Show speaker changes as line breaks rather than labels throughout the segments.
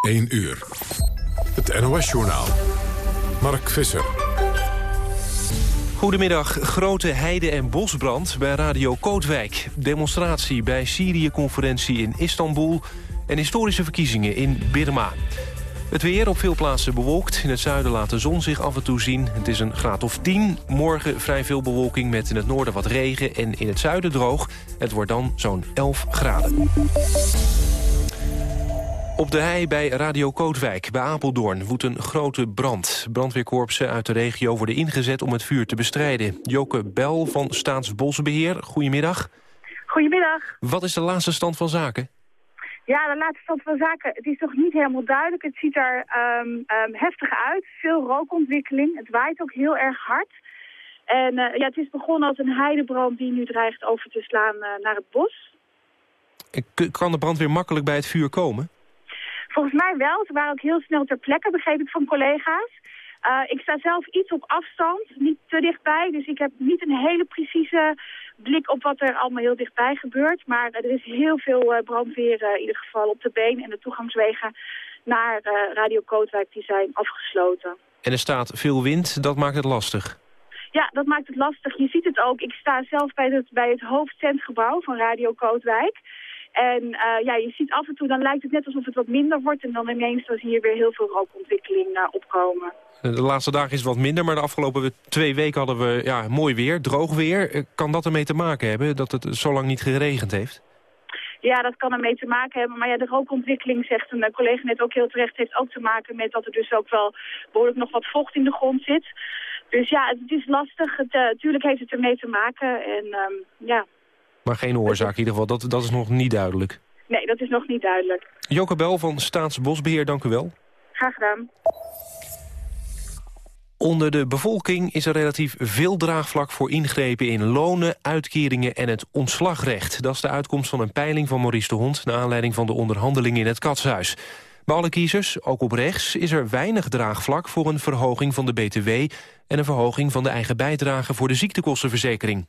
1 uur. Het NOS-journaal. Mark Visser.
Goedemiddag. Grote heide- en bosbrand bij Radio Kootwijk. Demonstratie bij Syrië-conferentie in Istanbul... en historische verkiezingen in Birma. Het weer op veel plaatsen bewolkt. In het zuiden laat de zon zich af en toe zien. Het is een graad of 10. Morgen vrij veel bewolking met in het noorden wat regen... en in het zuiden droog. Het wordt dan zo'n 11 graden. Op de hei bij Radio Kootwijk bij Apeldoorn woedt een grote brand. Brandweerkorpsen uit de regio worden ingezet om het vuur te bestrijden. Joke Bel van Staatsbosbeheer, goedemiddag.
Goedemiddag.
Wat is de laatste stand van zaken?
Ja, de laatste stand van zaken, het is nog niet helemaal duidelijk. Het ziet er um, um, heftig uit, veel rookontwikkeling. Het waait ook heel erg hard. En uh, ja, het is begonnen als een heidebrand die nu dreigt over te slaan uh, naar het bos.
K kan de brandweer makkelijk bij het vuur komen?
Volgens mij wel. Ze waren ook heel snel ter plekke, begreep ik van collega's. Uh, ik sta zelf iets op afstand, niet te dichtbij. Dus ik heb niet een hele precieze blik op wat er allemaal heel dichtbij gebeurt. Maar er is heel veel uh, brandweer uh, in ieder geval op de been. En de toegangswegen naar Radio Kootwijk die zijn afgesloten.
En er staat veel wind, dat maakt het lastig.
Ja, dat maakt het lastig. Je ziet het ook. Ik sta zelf bij het, bij het hoofdtentgebouw van Radio Kootwijk. En uh, ja, je ziet af en toe, dan lijkt het net alsof het wat minder wordt. En dan ineens dan zie je weer heel veel rookontwikkeling uh, opkomen.
De laatste dagen is het wat minder, maar de afgelopen twee weken hadden we ja, mooi weer, droog weer. Kan dat ermee te maken hebben, dat het zo lang niet geregend heeft?
Ja, dat kan ermee te maken hebben. Maar ja, de rookontwikkeling, zegt een collega net ook heel terecht, heeft ook te maken met dat er dus ook wel behoorlijk nog wat vocht in de grond zit. Dus ja, het is lastig. Het, uh, tuurlijk heeft het ermee te maken. En um, ja,
maar geen oorzaak in ieder geval, dat, dat is nog niet duidelijk.
Nee, dat is nog niet duidelijk.
Joke Bel van Staatsbosbeheer, dank u wel.
Graag gedaan.
Onder de bevolking is er relatief veel draagvlak voor ingrepen in lonen, uitkeringen en het ontslagrecht. Dat is de uitkomst van een peiling van Maurice de Hond... naar aanleiding van de onderhandelingen in het Katshuis. Bij alle kiezers, ook op rechts, is er weinig draagvlak voor een verhoging van de BTW... en een verhoging van de eigen bijdrage voor de ziektekostenverzekering.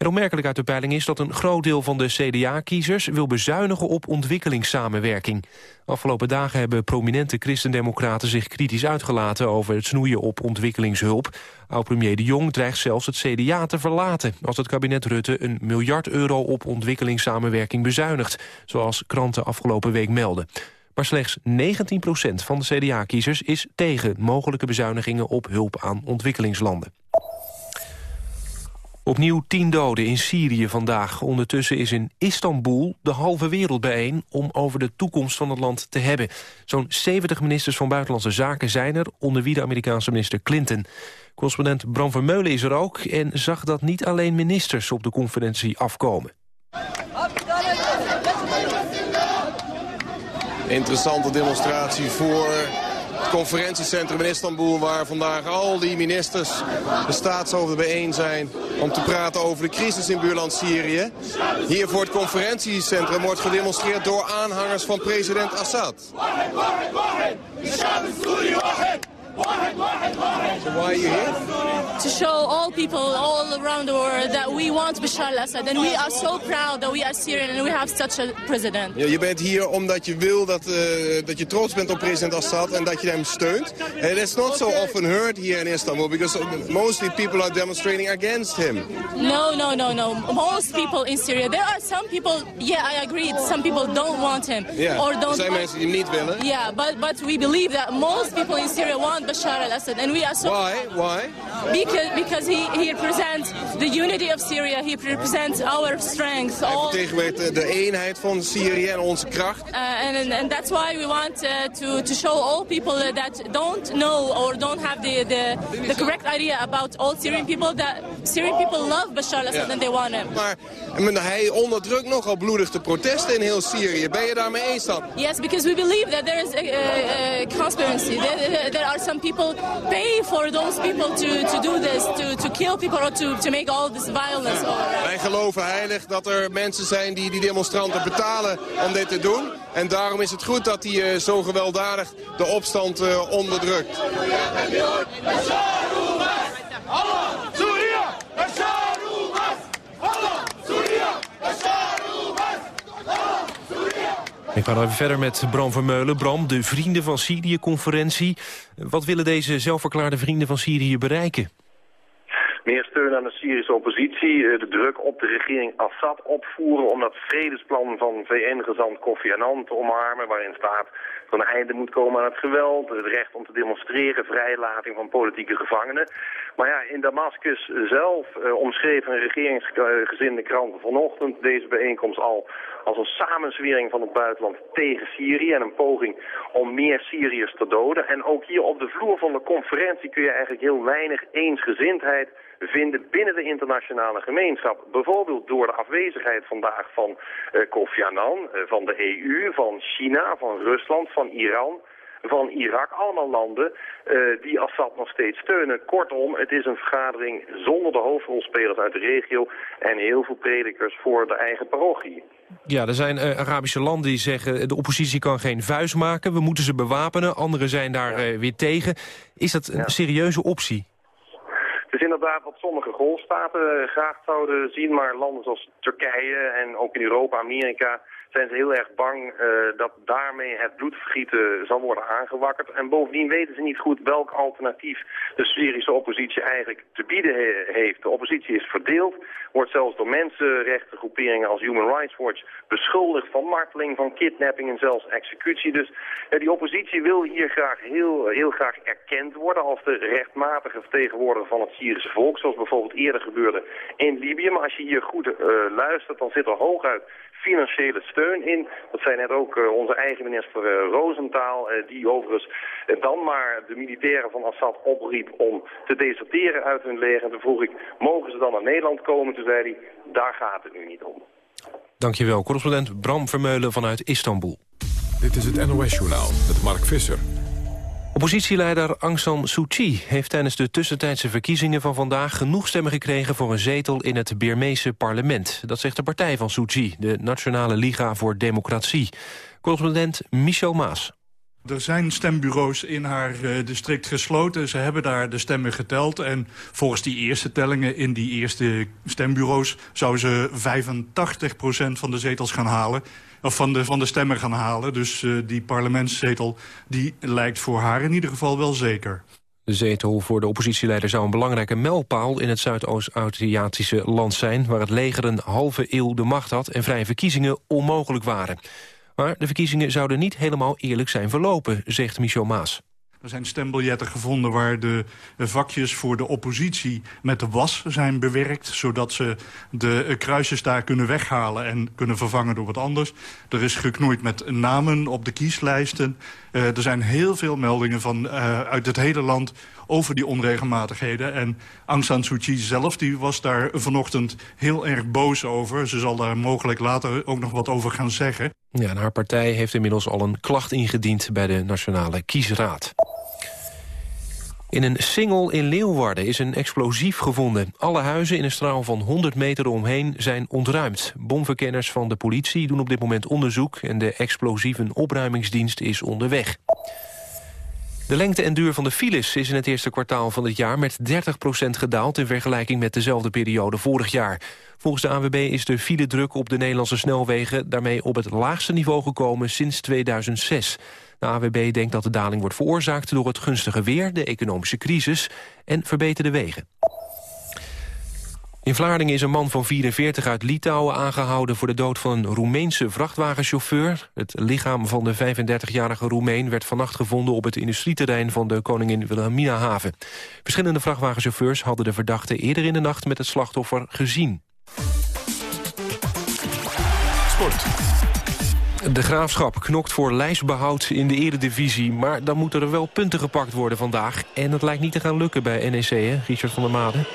En opmerkelijk uit de peiling is dat een groot deel van de CDA-kiezers... wil bezuinigen op ontwikkelingssamenwerking. Afgelopen dagen hebben prominente christendemocraten zich kritisch uitgelaten... over het snoeien op ontwikkelingshulp. Oud-premier De Jong dreigt zelfs het CDA te verlaten... als het kabinet Rutte een miljard euro op ontwikkelingssamenwerking bezuinigt... zoals kranten afgelopen week melden. Maar slechts 19% van de CDA-kiezers is tegen mogelijke bezuinigingen op hulp aan ontwikkelingslanden. Opnieuw tien doden in Syrië vandaag. Ondertussen is in Istanbul de halve wereld bijeen... om over de toekomst van het land te hebben. Zo'n 70 ministers van Buitenlandse Zaken zijn er... onder wie de Amerikaanse minister Clinton. Correspondent Bram Vermeulen is er ook... en zag dat niet alleen ministers op de conferentie afkomen.
Interessante demonstratie voor conferentiecentrum in Istanbul... waar vandaag al die ministers, de staatshoofden bijeen zijn... om te praten over de crisis in buurland Syrië. Hier voor het conferentiecentrum wordt gedemonstreerd door aanhangers van president Assad. So why are you here?
To show all people all around the world that we want Bashar al-Assad. And we are so proud that we are Syrian and we have such a president.
Ja, je bent hier omdat je wil dat, uh, dat je trots bent op president Assad en dat je hem steunt. And it's not so often heard here in Istanbul because mostly people are demonstrating against him.
No, no, no, no. Most people in Syria. There are some people, yeah, I agree. Some people don't want him.
Yeah,
or don't
er zijn mensen die hem niet willen.
Yeah, but, but we believe that most people in Syria want Bashar al-Assad. And we are so...
Why? Why?
Because, because he, he represents the unity of Syria. He represents our strength.
Hij vertegenwoordigt de eenheid van Syrië en onze kracht.
Uh, and, and that's why we want uh, to, to show all people that don't know or don't have the, the, the correct idea about all Syrian people that Syrian people love Bashar al-Assad yeah. and they want him.
Maar hij onderdrukt nogal bloedig de protesten in heel Syrië. Ben je daarmee eens dan?
Yes, because we believe that there is a, a, a conspiracy. There, there are some people pay for those people to, to do this, to, to kill people or to, to make all this violence.
Ja. Wij geloven heilig dat er mensen zijn die die demonstranten betalen om dit te doen. En daarom is het goed dat hij uh, zo gewelddadig de opstand uh, onderdrukt.
Ik ga even verder met Bram Vermeulen. Bram, de Vrienden van Syrië-conferentie. Wat willen deze zelfverklaarde Vrienden van Syrië bereiken?
Meer steun aan de Syrische oppositie, eh, de druk op de regering Assad opvoeren om dat vredesplan van VN-gezant Kofi Annan te omarmen, waarin staat dat een einde moet komen aan het geweld, het recht om te demonstreren, vrijlating van politieke gevangenen. Maar ja, in Damascus zelf uh, omschreef een regeringsgezinde krant vanochtend deze bijeenkomst al als een samenzwering van het buitenland tegen Syrië en een poging om meer Syriërs te doden. En ook hier op de vloer van de conferentie kun je eigenlijk heel weinig eensgezindheid vinden binnen de internationale gemeenschap. Bijvoorbeeld door de afwezigheid vandaag van uh, Kofi Annan, uh, van de EU, van China, van Rusland, van Iran van Irak. Allemaal landen uh, die Assad nog steeds steunen. Kortom, het is een vergadering zonder de hoofdrolspelers uit de regio... en heel veel predikers voor de eigen parochie.
Ja, er zijn uh, Arabische landen die zeggen... de oppositie kan geen vuist maken, we moeten ze bewapenen. Anderen zijn daar ja. uh, weer tegen. Is dat een ja. serieuze optie?
Het is inderdaad wat sommige golfstaten graag zouden zien, maar landen zoals Turkije en ook in Europa, Amerika zijn ze heel erg bang uh, dat daarmee het bloedvergieten zal worden aangewakkerd. En bovendien weten ze niet goed welk alternatief de Syrische oppositie eigenlijk te bieden he heeft. De oppositie is verdeeld, wordt zelfs door mensenrechtengroeperingen als Human Rights Watch beschuldigd van marteling, van kidnapping en zelfs executie. Dus uh, die oppositie wil hier graag heel, heel graag erkend worden als de rechtmatige vertegenwoordiger van het Syrische volk, zoals bijvoorbeeld eerder gebeurde in Libië. Maar als je hier goed uh, luistert, dan zit er hooguit financiële steun in. Dat zei net ook uh, onze eigen minister uh, Roosentaal, uh, die overigens dan maar de militairen van Assad opriep om te deserteren uit hun leger. En toen vroeg ik, mogen ze dan naar Nederland komen? Toen zei hij, daar gaat het nu niet om.
Dankjewel, correspondent Bram Vermeulen vanuit Istanbul.
Dit is het NOS-journaal met Mark Visser.
Oppositieleider Aung San Suu Kyi heeft tijdens de tussentijdse verkiezingen van vandaag genoeg stemmen gekregen voor een zetel in het Birmeese parlement. Dat zegt de partij van Suu Kyi, de Nationale Liga voor Democratie. Correspondent Michel Maas.
Er zijn stembureaus in haar uh, district gesloten. Ze hebben daar de stemmen geteld. En volgens die eerste tellingen in die eerste stembureaus... zou ze 85% van de zetels gaan halen of van de, van de stemmen gaan halen. Dus uh, die parlementszetel die lijkt voor haar in ieder geval wel zeker.
De zetel voor de oppositieleider zou een belangrijke mijlpaal in het Zuidoost-Aziatische land zijn... waar het leger een halve eeuw de macht had en vrije verkiezingen onmogelijk waren. Maar de verkiezingen zouden niet helemaal eerlijk zijn verlopen, zegt Michel Maas.
Er zijn stembiljetten gevonden waar de vakjes voor de oppositie met de was zijn bewerkt. Zodat ze de kruisjes daar kunnen weghalen en kunnen vervangen door wat anders. Er is geknoeid met namen op de kieslijsten. Uh, er zijn heel veel meldingen van, uh, uit het hele land over die onregelmatigheden. En Aung San Suu Kyi zelf die was daar vanochtend heel erg boos over. Ze zal daar mogelijk later ook nog wat over gaan zeggen.
Ja, en haar partij heeft inmiddels al een klacht ingediend bij de Nationale Kiesraad. In een singel in Leeuwarden is een explosief gevonden. Alle huizen in een straal van 100 meter omheen zijn ontruimd. Bomverkenners van de politie doen op dit moment onderzoek... en de explosieve opruimingsdienst is onderweg. De lengte en duur van de files is in het eerste kwartaal van dit jaar... met 30% gedaald in vergelijking met dezelfde periode vorig jaar. Volgens de AWB is de file-druk op de Nederlandse snelwegen... daarmee op het laagste niveau gekomen sinds 2006. De AWB denkt dat de daling wordt veroorzaakt door het gunstige weer... de economische crisis en verbeterde wegen. In Vlaardingen is een man van 44 uit Litouwen aangehouden... voor de dood van een Roemeense vrachtwagenchauffeur. Het lichaam van de 35-jarige Roemeen werd vannacht gevonden... op het industrieterrein van de Koningin Wilhelmina haven. Verschillende vrachtwagenchauffeurs hadden de verdachte eerder in de nacht... met het slachtoffer gezien.
Sport.
De Graafschap knokt voor lijstbehoud in de eredivisie... maar dan moeten er wel punten gepakt worden vandaag. En het lijkt niet te gaan lukken bij NEC, hè, Richard van der Maden?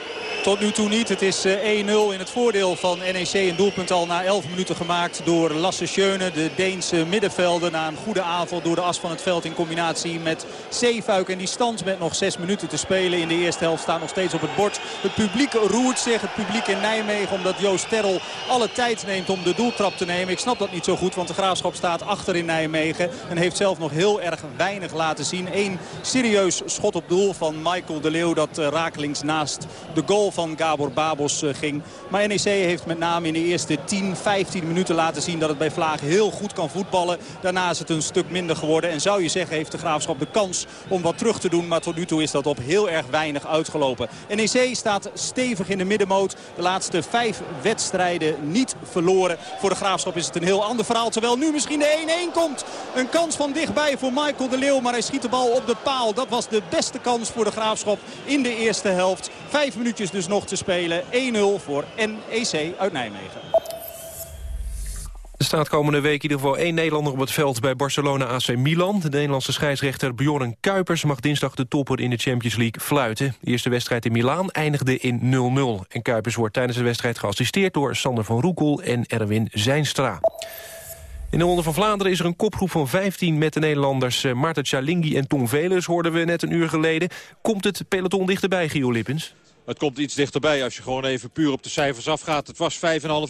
Tot nu toe niet. Het is 1-0 in het voordeel van NEC. Een doelpunt al na 11 minuten gemaakt door Lasse Schöne. De Deense middenvelder na een goede avond door de as van het veld in combinatie met Zeefuik. En die stand met nog 6 minuten te spelen in de eerste helft staat nog steeds op het bord. Het publiek roert zich. Het publiek in Nijmegen omdat Joost Terrel alle tijd neemt om de doeltrap te nemen. Ik snap dat niet zo goed want de Graafschap staat achter in Nijmegen. En heeft zelf nog heel erg weinig laten zien. Eén serieus schot op doel van Michael de Leeuw dat rakelings naast de goal van Gabor Babos ging. Maar NEC heeft met name in de eerste 10, 15 minuten laten zien dat het bij Vlaag heel goed kan voetballen. Daarna is het een stuk minder geworden. En zou je zeggen heeft de Graafschap de kans om wat terug te doen. Maar tot nu toe is dat op heel erg weinig uitgelopen. NEC staat stevig in de middenmoot. De laatste vijf wedstrijden niet verloren. Voor de Graafschap is het een heel ander verhaal. Terwijl nu misschien de 1-1 komt. Een kans van dichtbij voor Michael de Leeuw. Maar hij schiet de bal op de paal. Dat was de beste kans voor de Graafschap in de eerste helft. Vijf minuutjes dus nog te spelen. 1-0 voor NEC uit Nijmegen.
Er staat komende week in ieder geval één Nederlander op het veld bij Barcelona AC Milan. De Nederlandse scheidsrechter Bjorn Kuipers mag dinsdag de topper in de Champions League fluiten. De eerste wedstrijd in Milaan eindigde in 0-0. En Kuipers wordt tijdens de wedstrijd geassisteerd door Sander van Roekel en Erwin Zijnstra. In de Ronde van Vlaanderen is er een kopgroep van 15 met de Nederlanders eh, Maarten Chalingi en Tom Velers, hoorden we net een uur geleden. Komt het peloton dichterbij, Gio Lippens?
Het komt iets dichterbij als je gewoon even puur op de cijfers afgaat. Het was 5,5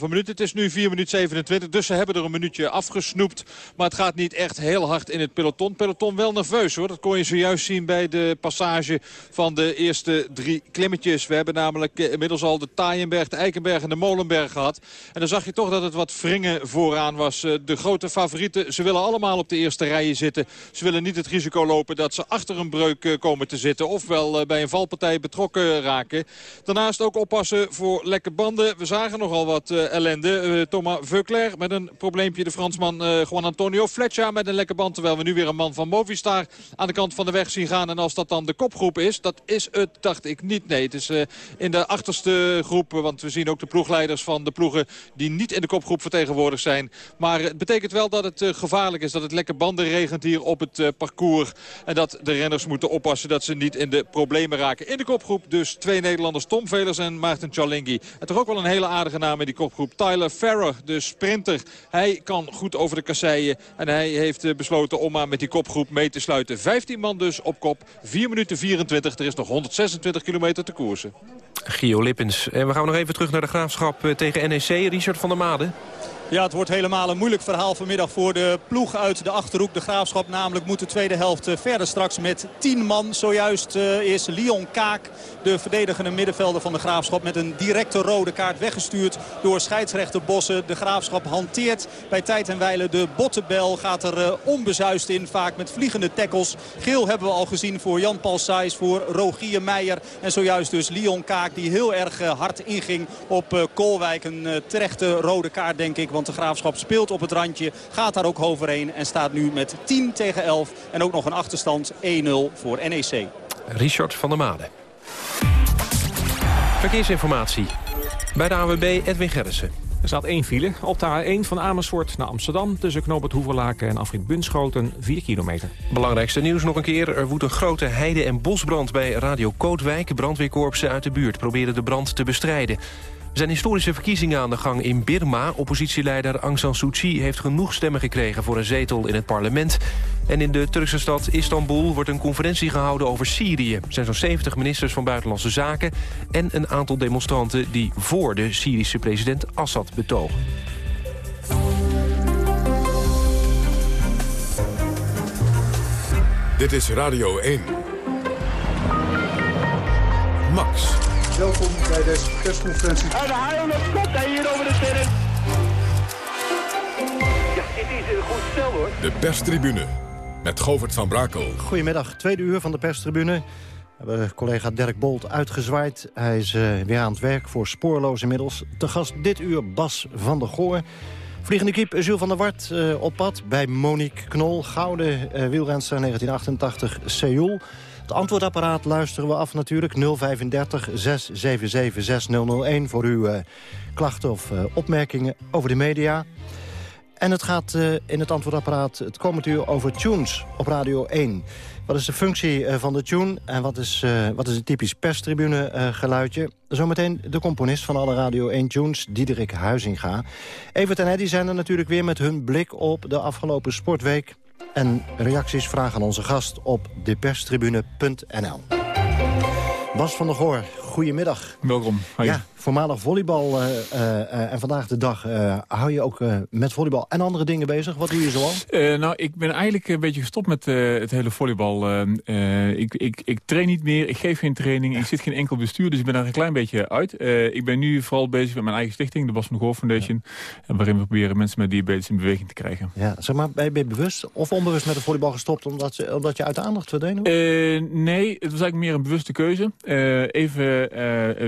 minuten. Het is nu 4 minuten 27. Dus ze hebben er een minuutje afgesnoept. Maar het gaat niet echt heel hard in het peloton. Peloton wel nerveus hoor. Dat kon je zojuist zien bij de passage van de eerste drie klimmetjes. We hebben namelijk eh, inmiddels al de Taaienberg, de Eikenberg en de Molenberg gehad. En dan zag je toch dat het wat wringen vooraan was. Eh, de grote favorieten, ze willen allemaal op de eerste rijen zitten. Ze willen niet het risico lopen dat ze achter een breuk eh, komen te zitten. Ofwel bij een valpartij betrokken raken. Daarnaast ook oppassen voor lekke banden. We zagen nogal wat uh, ellende. Uh, Thomas Veuclair met een probleempje. De Fransman uh, Juan Antonio Fletcher met een lekke band. Terwijl we nu weer een man van Movistar aan de kant van de weg zien gaan. En als dat dan de kopgroep is, dat is het, dacht ik niet. Nee, het is in de achterste groep. Want we zien ook de ploegleiders van de ploegen die niet in de kopgroep vertegenwoordigd zijn. Maar het betekent wel dat het gevaarlijk is. Dat het lekke banden regent hier op het parcours. En dat de renners moeten oppassen dat ze niet in de problemen raken. In de kopgroep dus twee Nederlanders Tom Velers en Maarten Chalingi. En toch ook wel een hele aardige naam in die kopgroep. Tyler Farrer, de sprinter. Hij kan goed over de kasseien. En hij heeft eh, besloten om maar met die kopgroep mee te sluiten. 15 man dus op kop. 4 minuten 24. Er is nog 126 kilometer te koersen.
Gio Lippens. En we gaan nog even terug naar de graafschap eh, tegen NEC. Richard van der Made.
Ja, het wordt helemaal een moeilijk verhaal vanmiddag voor de ploeg uit de Achterhoek. De Graafschap namelijk moet de tweede helft eh, verder straks met 10 man. Zojuist uh, is Leon Kaak, de verdedigende middenvelder van de Graafschap... met een directe rode kaart weggestuurd door scheidsrechter Bossen. De Graafschap hanteert bij tijd en wijle de bottenbel. Gaat er uh, onbezuist in, vaak met vliegende tackles. Geel hebben we al gezien voor Jan-Paul Sijs, voor Rogier Meijer. En zojuist dus Leon Kaak die heel erg hard inging op Kolwijk. Een terechte rode kaart, denk ik want de Graafschap speelt op het randje. Gaat daar ook overheen en staat nu met 10 tegen 11. En ook nog een achterstand 1-0 voor NEC.
Richard van der Made. Verkeersinformatie. Bij de AWB Edwin Gerritsen.
Er staat één file op de A1 van Amersfoort naar Amsterdam... tussen Knoop het Hoeverlaken en Afrit Bunschoten, 4 kilometer.
Belangrijkste nieuws nog een keer. Er woedt een grote heide- en bosbrand bij Radio Kootwijk. Brandweerkorpsen uit de buurt proberen de brand te bestrijden. Zijn historische verkiezingen aan de gang in Birma. Oppositieleider Aung San Suu Kyi heeft genoeg stemmen gekregen voor een zetel in het parlement. En in de Turkse stad Istanbul wordt een conferentie gehouden over Syrië. Er zijn zo'n 70 ministers van Buitenlandse Zaken... en een aantal demonstranten die voor de Syrische president Assad betogen.
Dit is Radio 1. Max.
Welkom bij deze persconferentie.
En de haal komt hij hier over de terrein. Ja, dit is een goed stel hoor.
De perstribune met Govert van Brakel.
Goedemiddag, tweede uur van de perstribune. We hebben collega Dirk Bolt uitgezwaaid. Hij is uh, weer aan het werk voor Spoorloos inmiddels. Te gast dit uur Bas van der Goor. Vliegende kiep Jules van der Wart uh, op pad bij Monique Knol. Gouden uh, wielrenster 1988 Seoul. Het antwoordapparaat luisteren we af natuurlijk. 035 677 6001 voor uw uh, klachten of uh, opmerkingen over de media. En het gaat uh, in het antwoordapparaat het komend uur over tunes op Radio 1. Wat is de functie van de tune en wat is, wat is een typisch perstribune geluidje? Zometeen de componist van alle Radio 1 tunes, Diederik Huizinga. Evert en Eddy zijn er natuurlijk weer met hun blik op de afgelopen sportweek... En reacties vragen aan onze gast op deperstribune.nl. Bas van der Goor, goedemiddag.
Welkom.
Ja, voormalig volleybal uh, uh, en vandaag de dag hou je ook met volleybal en andere dingen bezig. Wat doe je zoal?
nou, ik ben eigenlijk een beetje gestopt met het hele volleybal. ik, ik, ik train niet meer, ik geef geen training, ik zit geen enkel bestuur, dus ik ben daar een klein beetje uit. ik ben nu vooral bezig met mijn eigen stichting, de Bas van Goor Foundation, waarin we proberen mensen met diabetes in beweging te krijgen.
Ja, zeg maar, ben je bewust of onbewust met de volleybal gestopt omdat, ze, omdat je uit de aandacht verdwenen
nee, het was eigenlijk meer een bewuste keuze. even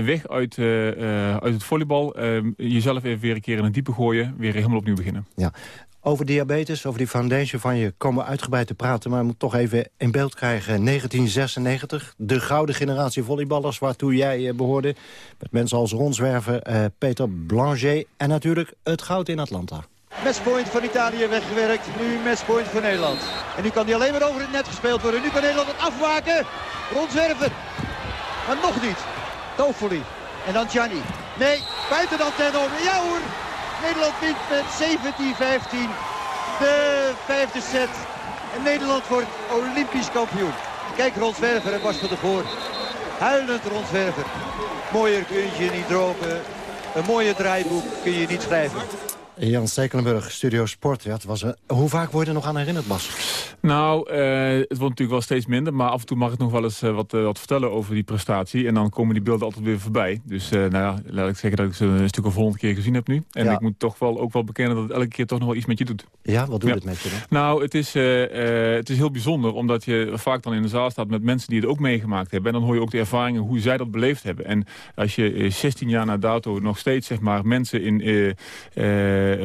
weg uit uh, uit het volleybal. Uh, jezelf even weer een keer in een diepe gooien. Weer helemaal opnieuw beginnen.
Ja. Over diabetes, over die foundation van je komen we uitgebreid te praten. Maar we moeten toch even in beeld krijgen. 1996, de gouden generatie volleyballers waartoe jij behoorde. Met mensen als rondzwerven, uh, Peter Blanger en natuurlijk het goud in Atlanta.
Matchpoint van Italië weggewerkt. Nu matchpoint voor Nederland. En nu kan die alleen maar over het net gespeeld worden. Nu kan Nederland het afmaken. Rondzwerven. Maar nog niet. Toffoli. En dan Gianni. Nee, buiten de antenne om. Ja hoor. Nederland wint met 17-15 de vijfde set. En Nederland wordt olympisch kampioen. Kijk Ronswerver en Bas van de Voort. Huilend Ronswerver. Mooier kun je niet dromen. Een mooie draaiboek kun je niet schrijven.
Jan Stekelenburg, Studio Sport. Ja, het was een... Hoe vaak word je er nog aan herinnerd, Bas?
Nou, uh, het wordt natuurlijk wel steeds minder. Maar af en toe mag ik nog wel eens uh, wat, uh, wat vertellen over die prestatie. En dan komen die beelden altijd weer voorbij. Dus nou ja, laat ik zeggen dat ik ze een stuk of honderd keer gezien heb nu. En ja. ik moet toch wel ook wel bekennen dat het elke keer toch nog wel iets met je doet.
Ja, wat doet ja. het met je dan?
Nou, het is, het is heel bijzonder. Omdat je vaak dan in de zaal staat met mensen die het ook meegemaakt hebben. En dan hoor je ook de ervaringen hoe zij dat beleefd hebben. En als je 16 jaar na dato nog steeds zeg maar, mensen in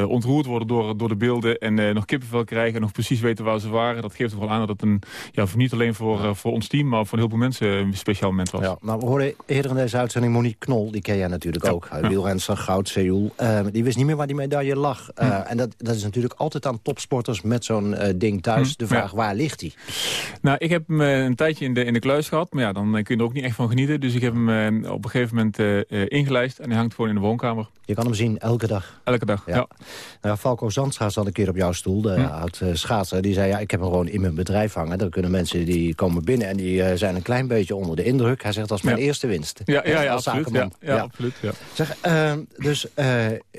ontroerd worden door, door de beelden... en uh, nog kippenvel krijgen en nog precies weten waar ze waren. Dat geeft toch wel aan dat het een, ja, niet alleen voor, uh, voor ons team... maar voor heel veel mensen een speciaal moment was.
Ja, nou, we hoorden eerder in deze uitzending Monique Knol. Die ken jij natuurlijk
ja.
ook. Ja. Wielrenster, goud, Seoul. Die wist niet meer waar die medaille lag. Hm. En dat, dat is natuurlijk altijd aan topsporters met zo'n ding thuis. Hm. De vraag, waar ligt hij?
Nou, ik heb hem een tijdje in de, in de kluis gehad. Maar ja, dan kun je er ook niet echt van genieten. Dus ik heb hem op een gegeven moment ingelijst. En hij hangt gewoon in de woonkamer.
Je kan hem zien elke dag?
Elke dag, ja.
Nou, Falco Zandstra zat een keer op jouw stoel, de hm. oud uh, schaatser. Die zei, ja, ik heb hem gewoon in mijn bedrijf hangen. Dan kunnen mensen die komen binnen en die uh, zijn een klein beetje onder de indruk. Hij zegt, dat is mijn
ja.
eerste winst.
Ja, ja, ja, absoluut, ja, ja, absoluut. Ja.
Zeg, uh, dus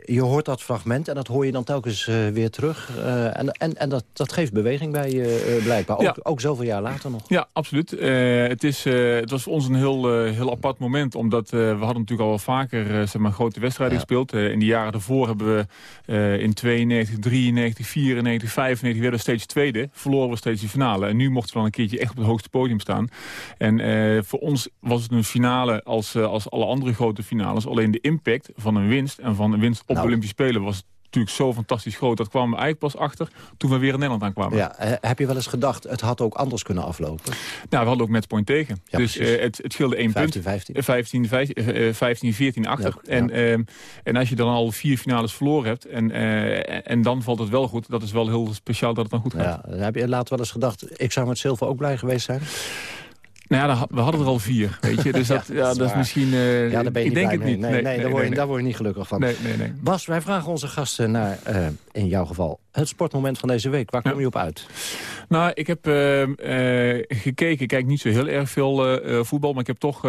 je hoort dat fragment en dat hoor je dan telkens weer terug. en en, en dat, dat geeft beweging bij je blijkbaar. Ook, ook zoveel jaar later nog.
Ja, absoluut. het, is, het was voor ons een heel, heel apart moment. Omdat we hadden natuurlijk al wel vaker zeg maar, grote wedstrijden gespeeld. in die jaren daarvoor hebben we in 92, 93, 94, 95 werden we steeds tweede. Verloren we steeds die finale. En nu mochten we dan een keertje echt op het hoogste podium staan. En uh, voor ons was het een finale als, uh, als alle andere grote finales. Alleen de impact van een winst en van een winst op nou. de Olympische Spelen was natuurlijk zo fantastisch groot. Dat kwamen we eigenlijk pas achter toen we weer in Nederland aankwamen.
Ja, heb je wel eens gedacht, het had ook anders kunnen aflopen?
Nou, we hadden ook matchpoint tegen. Ja, dus uh, het, het scheelde één 15,
punt.
15. 15, 15, 15 14 achter. Ja, en, ja. uh, en als je dan al vier finales verloren hebt en, uh, en dan valt het wel goed. Dat is wel heel speciaal dat het dan goed gaat.
Ja, heb je later wel eens gedacht, ik zou met zilver ook blij geweest zijn?
Nou ja, we hadden er al vier, weet je. Dus dat, ja, dat, is, dat is misschien... Uh,
ja, daar ben je
ik
niet
denk het niet.
Nee, nee, nee, daar, word je, daar word je niet gelukkig van.
Nee, nee, nee.
Bas, wij vragen onze gasten naar, uh, in jouw geval, het sportmoment van deze week. Waar kom je op uit?
Nou, ik heb uh, uh, gekeken. Ik kijk niet zo heel erg veel uh, voetbal. Maar ik, heb toch,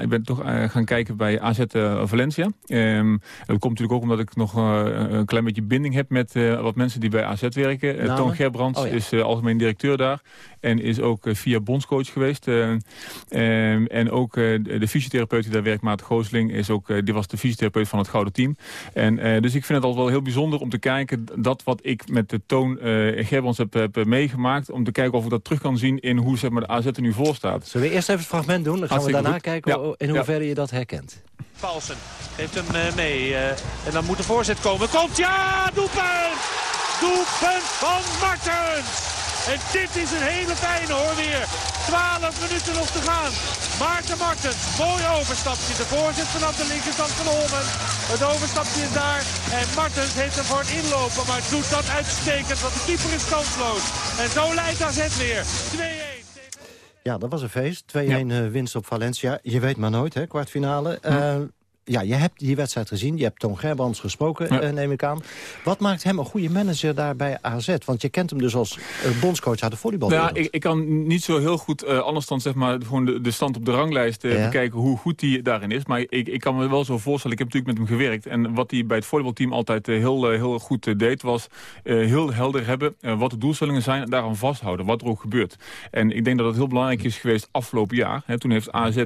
ik ben toch gaan kijken bij AZ Valencia. Um, dat komt natuurlijk ook omdat ik nog een klein beetje binding heb met wat mensen die bij AZ werken. Toon Gerbrands oh, ja. is algemeen directeur daar. En is ook via bondscoach geweest. Um, en ook de fysiotherapeut die daar werkt, Maarten Goosling, is ook, die was de fysiotherapeut van het Gouden Team. En, dus ik vind het altijd wel heel bijzonder om te kijken dat wat ik met de Toon Gerbrands heb, heb meegemaakt... om te kijken of ik dat terug kan zien in hoe zeg maar, de AZ er nu voor staat.
Zullen we eerst even het fragment doen? Dan gaan we daarna goed. kijken ja. in hoeverre ja. je dat herkent.
Paulsen geeft hem uh, mee. Uh, en dan moet de voorzet komen. Komt, ja! Doelpunt! Doelpunt van Martens! En dit is een hele fijne hoor weer. 12 minuten nog te gaan. Maarten Martens, mooi overstapje. De voorzet vanaf de linkerkant van Holmen. Het overstapje is daar. En Martens heeft hem voor het inlopen. Maar doet dat uitstekend, want de keeper is kansloos. En zo leidt AZ weer. 2-1.
Ja, dat was een feest. 2-1 ja. uh, winst op Valencia. Je weet maar nooit, hè, kwartfinale. Hm. Uh, ja, je hebt die wedstrijd gezien. Je hebt Toon Gerbrands gesproken, eh, neem ik aan. Wat maakt hem een goede manager daar bij AZ? Want je kent hem dus als uh, bondscoach uit de volleybal.
Nou, ik, ik, kan niet zo heel goed, uh, anders dan zeg maar, gewoon de, de stand op de ranglijst uh, bekijken hoe goed hij daarin is. Maar ik, ik kan me wel zo voorstellen, ik heb natuurlijk met hem gewerkt. En wat hij bij het volleybalteam altijd heel, heel goed deed, was heel helder hebben wat de doelstellingen zijn en daaraan vasthouden, wat er ook gebeurt. En ik denk dat het heel belangrijk is geweest afgelopen jaar. Hè, toen heeft AZ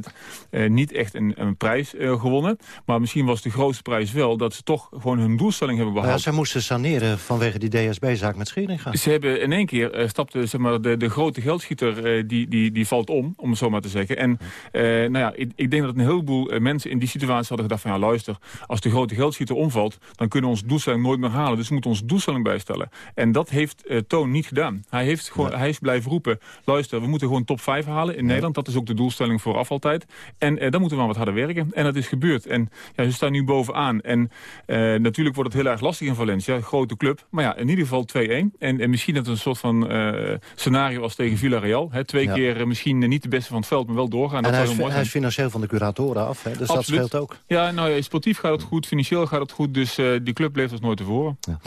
niet echt een, een prijs gewonnen. Maar misschien was de grootste prijs wel dat ze toch gewoon hun doelstelling hebben behaald.
Ja, ze moesten saneren vanwege die DSB-zaak met Scheringa.
Ze hebben in één keer, uh, stapte zeg maar, de, de grote geldschieter, uh, die, die, die valt om, om het zo maar te zeggen. En uh, nou ja, ik, ik, denk dat een heleboel mensen in die situatie hadden gedacht van... ja, luister, als de grote geldschieter omvalt, dan kunnen we onze doelstelling nooit meer halen. Dus we moeten onze doelstelling bijstellen. En dat heeft Toon niet gedaan. Hij, heeft gewoon, ja. hij is blijven roepen, luister, we moeten gewoon top 5 halen in ja. Nederland. Dat is ook de doelstelling vooraf altijd. En dan moeten we maar wat harder werken. En dat is gebeurd. En ja, ze staan nu bovenaan. En uh, natuurlijk wordt het heel erg lastig in Valencia. Grote club. Maar ja, in ieder geval 2-1. En, en misschien dat het een soort van uh, scenario als tegen Villarreal. Hè, twee ja. keer uh, misschien niet de beste van het veld, maar wel doorgaan.
En
dat
hij, is, mooi hij is financieel van de curatoren af. Hè? Dus Absoluut. dat scheelt ook.
Ja, nou ja, sportief gaat het goed. Financieel gaat het goed. Dus die club leeft als nooit tevoren. Ja.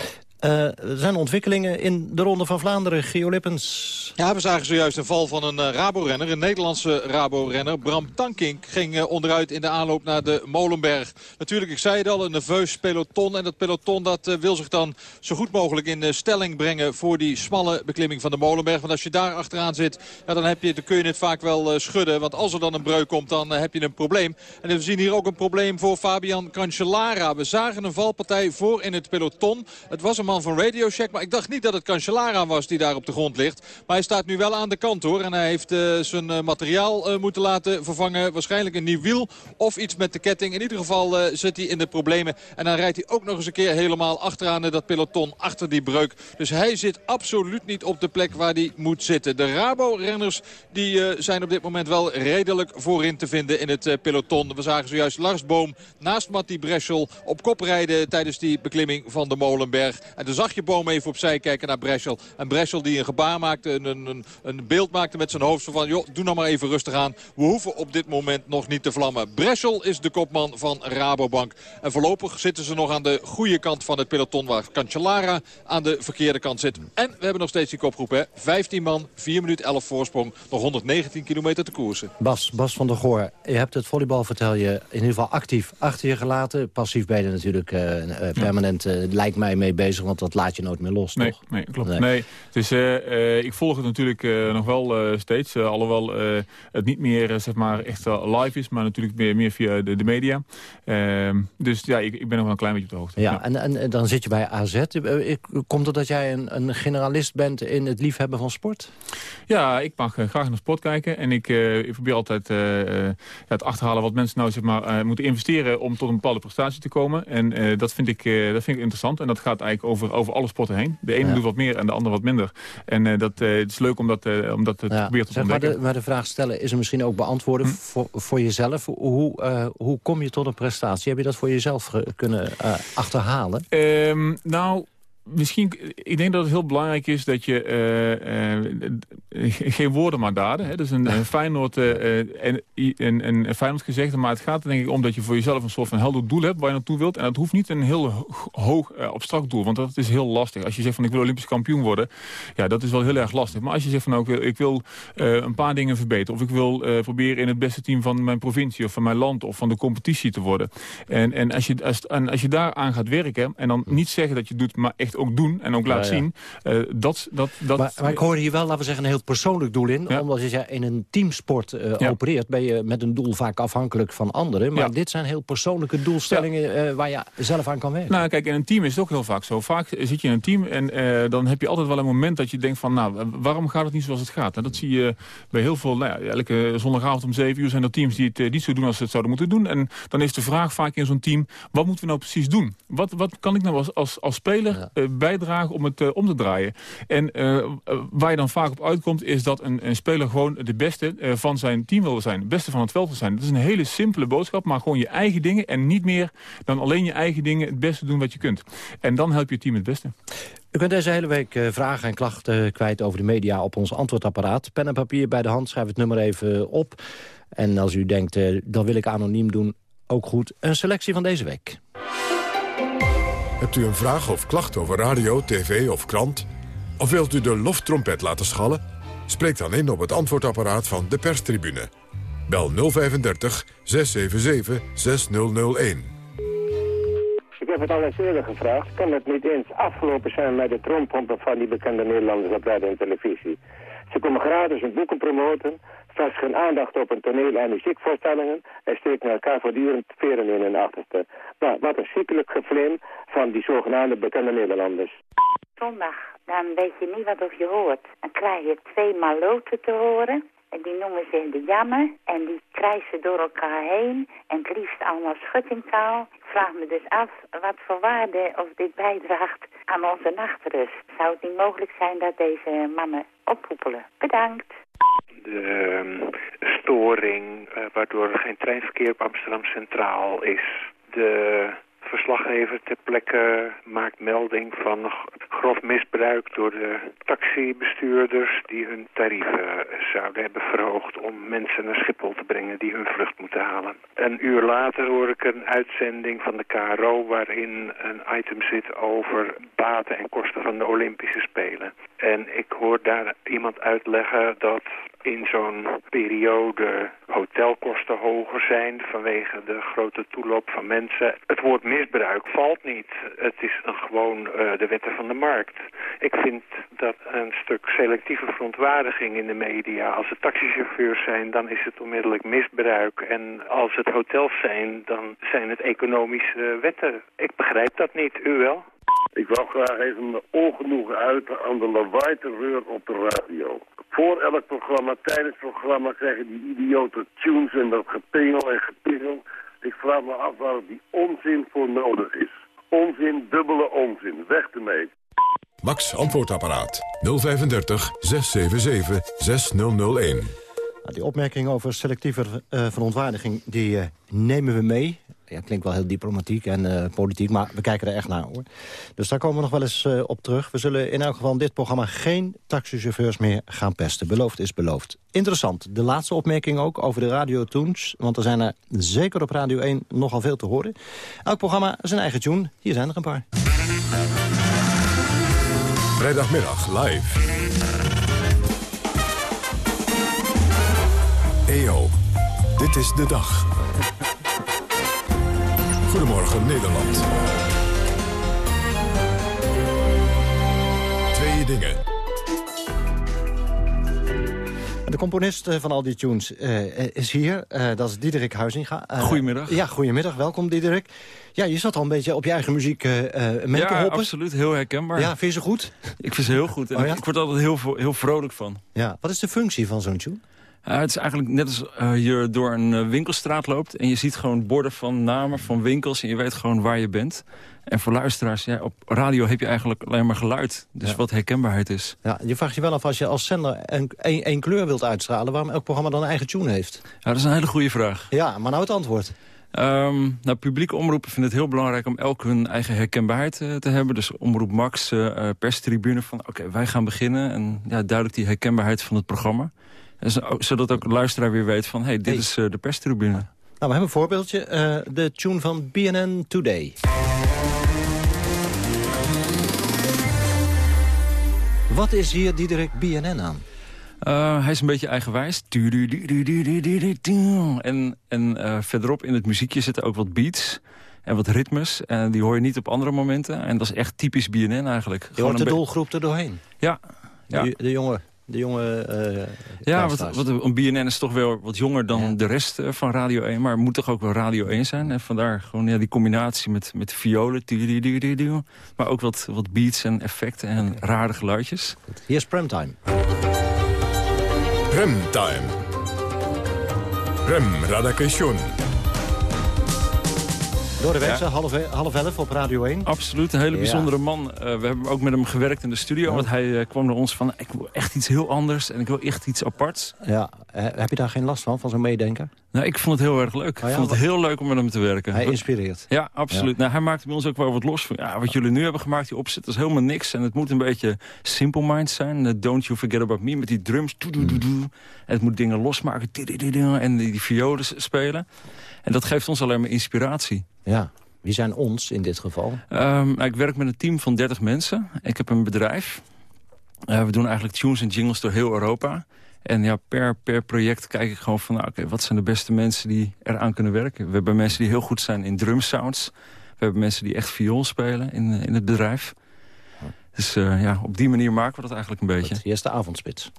Uh, zijn ontwikkelingen in de Ronde van Vlaanderen. Gio Lippens.
Ja, we zagen zojuist een val van een uh, Rabo-renner. Een Nederlandse Rabo-renner. Bram Tankink ging uh, onderuit in de aanloop naar de Molenberg. Natuurlijk, ik zei het al, een nerveus peloton. En dat peloton dat, wil zich dan zo goed mogelijk in stelling brengen... voor die smalle beklimming van de Molenberg. Want als je daar achteraan zit, ja, dan, heb je, dan kun je het vaak wel schudden. Want als er dan een breuk komt, dan heb je een probleem. En we zien hier ook een probleem voor Fabian Cancellara. We zagen een valpartij voor in het peloton. Het was een man van Radio Shack. Maar ik dacht niet dat het Cancellara was die daar op de grond ligt. Maar hij staat nu wel aan de kant hoor. En hij heeft uh, zijn uh, materiaal uh, moeten laten vervangen. Waarschijnlijk een nieuw wiel of iets met de ketting. In ieder geval zit hij in de problemen. En dan rijdt hij ook nog eens een keer helemaal achteraan dat peloton. Achter die breuk. Dus hij zit absoluut niet op de plek waar hij moet zitten. De Rabo-renners die zijn op dit moment wel redelijk voorin te vinden in het peloton. We zagen zojuist Lars Boom naast Matti Breschel op kop rijden tijdens die beklimming van de Molenberg. En toen zag je Boom even opzij kijken naar Breschel. En Breschel die een gebaar maakte, een, een, een beeld maakte met zijn hoofd. Van, joh, doe nou maar even rustig aan. We hoeven op dit moment nog niet te vlammen. Breschel is de kopman van Rabobank. En voorlopig zitten ze nog aan de goede kant van het peloton... waar Cancellara aan de verkeerde kant zit. En we hebben nog steeds die kopgroep, hè. 15 man, 4 minuten 11 voorsprong. Nog 119 kilometer te koersen.
Bas, Bas van der Goor, je hebt het volleybal, vertel je, in ieder geval actief achter je gelaten. Passief ben je natuurlijk uh, uh, permanent, uh, lijkt mij, mee bezig... want dat laat je nooit meer los,
nee,
toch?
Nee, klopt. Nee. nee. Dus, uh, ik volg het natuurlijk uh, nog wel uh, steeds. alhoewel het niet meer zeg maar echt live is, maar natuurlijk meer, meer via de, de media. Ehm, dus ja, ik, ik, ben nog wel een klein beetje op de hoogte.
Ja, ja. En, en, dan zit je bij AZ. Komt het dat jij een, een, generalist bent in het liefhebben van sport?
Ja, ik mag graag naar sport kijken. En ik, ik probeer altijd het achterhalen wat mensen nou zeg maar, moeten investeren... om tot een bepaalde prestatie te komen. En dat, vind ik, dat vind ik interessant. En dat gaat eigenlijk over, over alle sporten heen. De ene ja. doet wat meer en de ander wat minder. En uh, dat, uh, het is leuk om dat, uh, om dat te ja. proberen te zeg,
ontdekken. Maar de, maar de vraag stellen is er misschien ook beantwoorden hm. voor, voor jezelf. Hoe, hoe kom je tot een prestatie? Heb je dat voor jezelf kunnen achterhalen?
Um, nou, misschien, ik denk dat het heel belangrijk is dat je uh, uh, geen woorden maar daden. Hè. Dat is een, een Feyenoord, uh, en, een, een Feyenoord gezegde, maar het gaat er denk ik om dat je voor jezelf een soort van helder doel hebt waar je naartoe wilt. En dat hoeft niet een heel hoog abstract doel, want dat is heel lastig. Als je zegt van ik wil Olympisch kampioen worden, ja, dat is wel heel erg lastig. Maar als je zegt van nou, ik wil, ik wil een paar dingen verbeteren, of ik wil proberen in het beste team van mijn provincie of van mijn land of van de competitie te worden. En, en, als, je, als, en als je daaraan gaat werken en dan niet zeggen dat je doet, maar echt ook doen en ook laat ja, ja. zien. Uh, dat, dat, dat,
maar, maar, ik hoor hier wel, laten we zeggen, een heel persoonlijk doel in. Ja. Omdat je in een teamsport uh, opereert, ben je met een doel vaak afhankelijk van anderen. Maar dit zijn heel persoonlijke doelstellingen uh, waar je zelf aan kan werken.
Nou, kijk, in een team is het ook heel vaak zo. Vaak zit je in een team en dan heb je altijd wel een moment dat je denkt van, nou, waarom gaat het niet zoals het gaat? En dat zie je bij heel veel, nou ja, elke zondagavond om 7 uur zijn er teams die het niet zo doen als ze het zouden moeten doen. En dan is de vraag vaak in zo'n team, wat moeten we nou precies doen? Wat, wat kan ik nou als, als, als speler bijdragen om het uh, om te draaien. En uh, waar je dan vaak op uitkomt is dat een, een speler gewoon de beste uh, van zijn team wil zijn. Het beste van het veld wil zijn. Dat is een hele simpele boodschap, maar gewoon je eigen dingen en niet meer dan alleen je eigen dingen het beste doen wat je kunt. En dan help je team het beste.
U kunt deze hele week vragen en klachten kwijt over de media op ons antwoordapparaat. Pen en papier bij de hand, schrijf het nummer even op. En als u denkt, dat wil ik anoniem doen, ook goed. Een selectie van deze week.
Hebt u een vraag of klacht over radio, tv of krant? Of wilt u de loftrompet laten schallen? Spreek dan in op het antwoordapparaat van de perstribune. Bel 035 677 6001.
Ik heb het al eens eerder gevraagd. Kan het niet eens afgelopen zijn met de trompompen van die bekende Nederlanders op radio en televisie? Ze komen gratis hun boeken promoten, vestigen aandacht op een toneel- en muziekvoorstellingen en steken elkaar voortdurend veren in hun achterste. Nou, wat een ziekelijk geflim van die zogenaamde bekende Nederlanders.
Zondag, dan weet je niet wat of je hoort. Dan krijg je twee maloten te horen. En die noemen ze de jammer. En die krijgen door elkaar heen. En het liefst allemaal schuttingtaal. Ik vraag me dus af wat voor waarde of dit bijdraagt aan onze nachtrust. Zou het niet mogelijk zijn dat deze mannen oppoepelen? Bedankt.
De ehm, storing eh, waardoor er geen treinverkeer op Amsterdam Centraal is. De verslaggever ter plekke maakt melding van grof misbruik door de taxibestuurders die hun tarieven zouden hebben verhoogd om mensen naar Schiphol te brengen die hun vlucht moeten halen. Een uur later hoor ik een uitzending van de KRO waarin een item zit over baten en kosten van de Olympische Spelen. En ik hoor daar iemand uitleggen dat in zo'n periode hotelkosten hoger zijn vanwege de grote toeloop van mensen. Het woord misbruik valt niet. Het is een gewoon uh, de wetten van de markt. Ik vind dat een stuk selectieve verontwaardiging in de media. Als het taxichauffeurs zijn, dan is het onmiddellijk misbruik. En als het hotels zijn, dan zijn het economische wetten. Ik begrijp dat niet. U wel?
Ik wil graag even mijn ongenoegen uiten aan de lawaai-terreur op de radio. Voor elk programma, tijdens het programma krijgen die idiote tunes en dat gepingel en gepingel. Ik vraag me af waar die onzin voor nodig is. Onzin, dubbele onzin. Weg ermee.
Max Antwoordapparaat 035 677 6001.
Die opmerking over selectieve uh, verontwaardiging die, uh, nemen we mee ja, klinkt wel heel diplomatiek en uh, politiek, maar we kijken er echt naar hoor. Dus daar komen we nog wel eens uh, op terug. We zullen in elk geval in dit programma geen taxichauffeurs meer gaan pesten. Beloofd is beloofd. Interessant, de laatste opmerking ook over de radiotunes. Want er zijn er zeker op Radio 1 nogal veel te horen. Elk programma zijn eigen tune. Hier zijn er een paar.
Vrijdagmiddag live. EO, dit is de dag. Goedemorgen Nederland. Twee dingen.
De componist van al die tunes uh, is hier. Uh, dat is Diederik Huizinga.
Uh, goedemiddag.
Ja, goedemiddag. Welkom Diederik. Ja, je zat al een beetje op je eigen muziek mee
ja,
te hoppen.
Ja, absoluut. Heel herkenbaar.
Ja, vind je ze goed?
Ik vind ze heel goed. En oh, ja? ik word altijd heel, heel vrolijk van.
Ja. Wat is de functie van zo'n tune?
Uh, het is eigenlijk net als uh, je door een uh, winkelstraat loopt... en je ziet gewoon borden van namen, van winkels... en je weet gewoon waar je bent. En voor luisteraars, ja, op radio heb je eigenlijk alleen maar geluid. Dus ja. wat herkenbaarheid is.
Ja, je vraagt je wel af als je als zender één kleur wilt uitstralen... waarom elk programma dan een eigen tune heeft.
Ja, dat is een hele goede vraag.
Ja, maar nou het antwoord.
Um, nou, publieke omroepen vinden het heel belangrijk om elk hun eigen herkenbaarheid uh, te hebben. Dus Omroep Max, uh, perstribune, van oké, okay, wij gaan beginnen. En ja, duidelijk die herkenbaarheid van het programma. Zo, zodat ook de luisteraar weer weet van, hey, dit hey. is uh, de perstribune. Nou,
we hebben een voorbeeldje. Uh, de tune van BNN Today. Wat is hier Diederik BNN aan?
Uh, hij is een beetje eigenwijs. En, en uh, verderop in het muziekje zitten ook wat beats en wat ritmes. En die hoor je niet op andere momenten. En dat is echt typisch BNN eigenlijk.
Je hoort de doelgroep er doorheen.
Ja. ja.
De, de jongen de jonge uh,
Ja, wat, wat, een BNN is toch wel wat jonger dan ja. de rest uh, van Radio 1. Maar moet toch ook wel Radio 1 zijn. En vandaar gewoon ja, die combinatie met, met violen. Maar ook wat, wat beats en effecten en okay. rare geluidjes.
Hier is Premtime.
Premtime. Prem Radakation.
Door de week, half, e- half elf op Radio 1.
Absoluut, een hele
Ja.
bijzondere man. Eh, we hebben ook met hem gewerkt in de studio. Want hij eh, kwam naar ons van, ik wil echt iets heel anders. En ik wil echt iets aparts.
Ja, heb je daar geen last van, van zo'n meedenker?
Nou, ik vond het heel erg leuk.
Oh
ik vond het heel leuk om met hem te werken.
Hij inspireert.
Ja, absoluut. Nou, hij maakte bij ons ook wel wat los van. Ja, wat jullie nu hebben gemaakt, die opzet, dat is helemaal niks. En het moet een beetje Simple Minds zijn. Eh, Don't You Forget About Me met die drums. En het moet dingen losmaken. En die, die violen spelen. En dat geeft ons alleen maar inspiratie.
Ja, wie zijn ons in dit geval?
Ehm, nou, ik werk met een team van 30 mensen. Ik heb een bedrijf. Eh, we doen eigenlijk tunes en jingles door heel Europa. En ja, per, per project kijk ik gewoon van... nou, oké, wat zijn de beste mensen die eraan kunnen werken? We hebben mensen die heel goed zijn in drum sounds. We hebben mensen die echt viool spelen in, eh, in het bedrijf. Dus eh, ja, op die manier maken we dat eigenlijk een beetje.
Hier is de avondspits.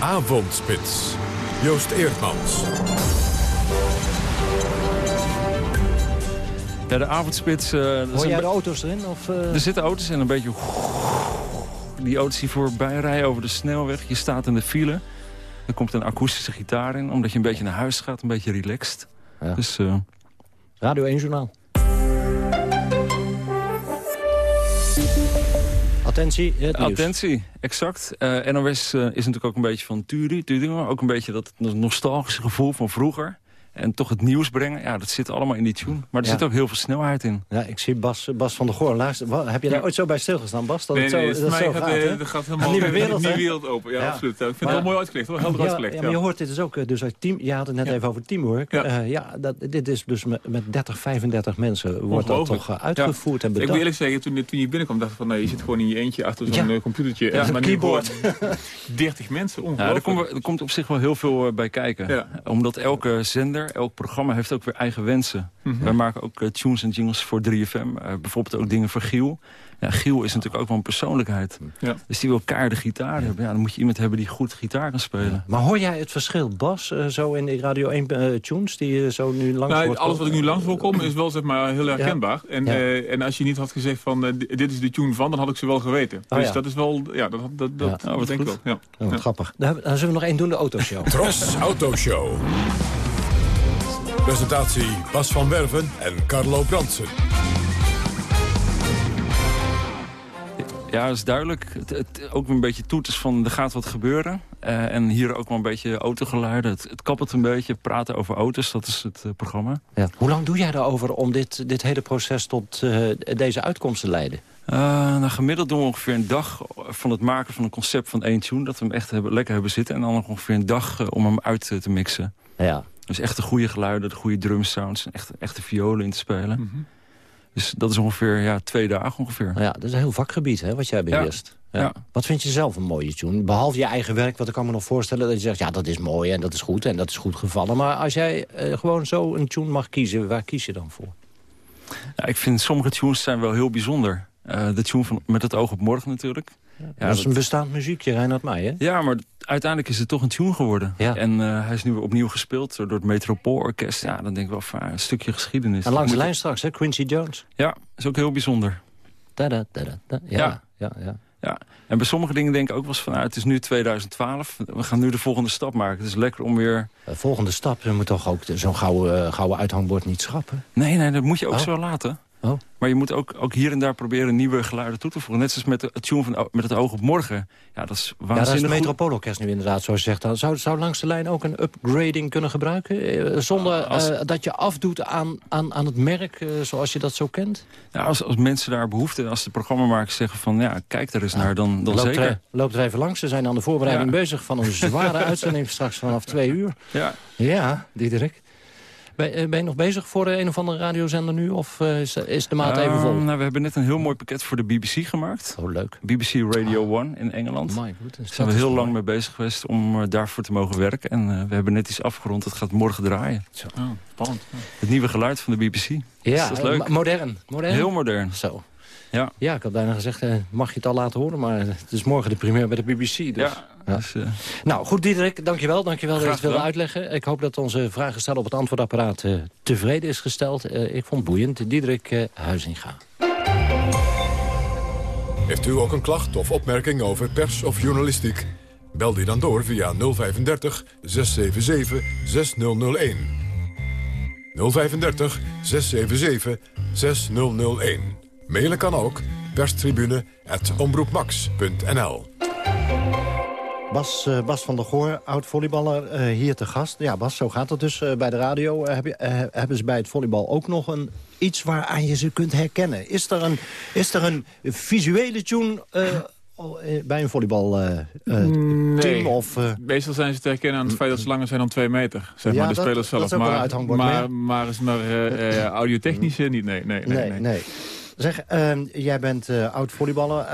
Avondspits. Joost Eerdmans.
Ja, de avondspits... eh,
Hoor jij
be-
de auto's erin? Of, eh?
Er zitten auto's en een beetje... Die auto's die voorbij rijden over de snelweg. Je staat in de file. Er komt een akoestische gitaar in. Omdat je een beetje naar huis gaat. Een beetje relaxed. Dus, eh,
Radio 1 Journaal. Attentie, het nieuws.
Attentie, exact. Eh NOS is natuurlijk ook een beetje van Turi, Turi, maar ook een beetje dat nostalgische gevoel van vroeger. En toch het nieuws brengen, ja, dat zit allemaal in die tune. Maar er
Ja.
zit ook heel veel snelheid in.
Ja, ik zie Bas, Bas van der Goor. Luister, heb je daar
Ja.
ooit zo bij stilgestaan, Bas? Dat
Nee,
het zo,
nee,
dat zo
gaat,
gaat,
eh, gaat
Een
helemaal
nieuwe
een
wereld,
nieuwe wereld open. Ja, absoluut. Ja, ik vind het wel mooi uitgelegd, hoor. helder
ja,
uitgelegd.
Ja, maar je hoort dit is ook eh, dus uit team. Je had het net
Ja.
even over teamwork. Ja, ja dat, dit is dus met, met 30, 35 mensen wordt dat toch eh, uitgevoerd
Ja.
en
Ik moet
bedacht.
eerlijk zeggen, toen, toen je binnenkwam, dacht ik van... nee, je zit gewoon in je eentje achter zo'n
Ja.
eh, computertje.
Ja,
en maar nu
keyboard.
gewoon 30 mensen,
Ja, er,
ongelooflijk.
komt, er komt op zich wel heel veel eh, bij kijken. Omdat elke zender, elk programma heeft ook weer eigen wensen.
Mhm.
Wij maken ook eh, tunes en jingles voor 3FM. eh, bijvoorbeeld ook dingen voor Giel. Ja, Giel is natuurlijk ook wel een persoonlijkheid.
Ja.
Dus die wil keiharde gitaar hebben. Ja, dan moet je iemand hebben die goed gitaar kan spelen.
Maar hoor jij het verschil, Bas, eh, zo in die Radio 1 eh, tunes die je zo nu langs
Nou, alles wat ik nu langs wil komen is wel zeg maar, heel herkenbaar. En,
Ja.
eh, en als je niet had gezegd van di- dit is de tune van, dan had ik ze wel geweten.
Oh,
dus
ja.
dat is wel, ja, dat, dat, dat,
Ja.
dat
wat
denk ik wel. Ja.
Oh, wat
Ja.
grappig. Dan, dan zullen we nog één doen, de autoshow.
Tros Autoshow. Presentatie Bas van Werven en Carlo Bransen.
Ja, dat is duidelijk. Het, het- ook een beetje toeters van er gaat wat gebeuren. Eh, en hier ook wel een beetje autogeluiden. Het, het kappelt een beetje. Praten over auto's, dat is het eh, programma.
Ja. Hoe lang doe jij erover om dit, dit hele proces tot eh, deze uitkomst te leiden?
Eh, nou, gemiddeld doen we ongeveer een dag van het maken van een concept van één tune. Dat we hem echt hebben, lekker hebben zitten. En dan nog ongeveer een dag om hem uit te mixen.
Ja.
Dus echt de goede geluiden, de goede drum sounds. Echt, echte violen in te spelen.
Mhm.
Dus dat is ongeveer ja, twee dagen ongeveer.
Ja, dat is een heel vakgebied hè, wat jij beheerst. Ja.
Ja.
Wat vind je zelf een mooie tune? Behalve je eigen werk, wat ik kan me nog voorstellen... dat je zegt, ja, dat is mooi en dat is goed en dat is goed gevallen. Maar als jij eh, gewoon zo een tune mag kiezen, waar kies je dan voor?
Ja, ik vind sommige tunes zijn wel heel bijzonder. Eh, de tune van Met het oog op morgen natuurlijk. Ja,
dat is een bestaand muziekje, Reinhard Meij, hè?
Ja, maar uiteindelijk is het toch een tune geworden.
Ja.
En eh, hij is nu weer opnieuw gespeeld door het Metropoolorkest. Ja, dan denk ik wel van ah, een stukje geschiedenis.
En langs de lijn straks, hè? Quincy Jones.
Ja, is ook heel bijzonder.
Tada, tada. Ja,
Ja.
ja, ja.
Ja. En bij sommige dingen denk ik ook wel eens van... Nou, het is nu 2012, we gaan nu de volgende stap maken. Het is lekker om weer...
De volgende stap, je moet toch ook zo'n gouden, eh, gouden uithangbord niet schrappen?
Nee, nee, dat moet je ook
Oh.
zo laten.
Oh.
Maar je moet ook, ook hier en daar proberen nieuwe geluiden toe te voegen. Net zoals met de het tune van met het oog op morgen. Ja, dat is
Ja, dat is
waanzinnig goed.
Metropoolorkest nu inderdaad, zoals je zegt. Zou, zou langs de lijn ook een upgrading kunnen gebruiken? eh, Zonder
Als-
eh, dat je afdoet aan, aan, aan het merk eh, zoals je dat zo kent?
Ja, als, als mensen daar behoefte, als de programmamakers zeggen van... ja, kijk er eens naar, dan, dan
Loopt
zeker.
er, loopt er even langs. Ze zijn aan de voorbereiding
Ja.
bezig van een zware uitzending straks vanaf twee uur.
Ja.
Ja, Diederik. Ben, eh, ben je nog bezig voor een of andere radiozender nu? Of eh, is, is de maat even
Ehm,
vol?
nou, we hebben net een heel mooi pakket voor de BBC gemaakt.
Oh, leuk.
BBC Radio 1 in Engeland.
My goodness,
Daar zijn we heel
mooi.
lang mee bezig geweest om eh, daarvoor te mogen werken. En eh, we hebben net iets afgerond. Het gaat morgen draaien.
Oh, spannend.
Het nieuwe geluid van de BBC.
Ja,
Dus dat is leuk.
mo- modern. modern.
Heel modern.
Zo.
Ja.
Ja, ik had bijna gezegd, eh, mag je het al laten horen? Maar het is morgen de première bij de BBC. Dus.
Ja,
Ja.
Dus, eh,
Nou, goed Diederik, dankjewel. Dankjewel dat je het wilde uitleggen. Ik hoop dat onze vragensteller op het antwoordapparaat eh, tevreden is gesteld. Eh, ik vond het boeiend. Diederik Huizinga.
Heeft u ook een klacht of opmerking over pers of journalistiek? Bel die dan door via 035 677 6001. 035 677 6001. Mailen kan ook perstribune.omroepmax.nl
Bas, uh, Bas van der Goor, oud-volleyballer, uh, hier te gast. Ja, Bas, zo gaat het dus uh, bij de radio. Heb je, hebben ze bij het volleybal ook nog een, iets waaraan je ze kunt herkennen? Is er een, is er een visuele tune bij een volleybalteam?
nee.
of,
Meestal zijn ze te herkennen aan het feit dat ze langer zijn dan twee meter. Zeg
ja,
maar, de
dat,
spelers zelf.
Dat
maar,
uithangbord
maar, maar, is maar audiotechnische niet? Nee, nee, nee.
nee,
nee.
nee. Zeg, jij bent oud-volleyballer...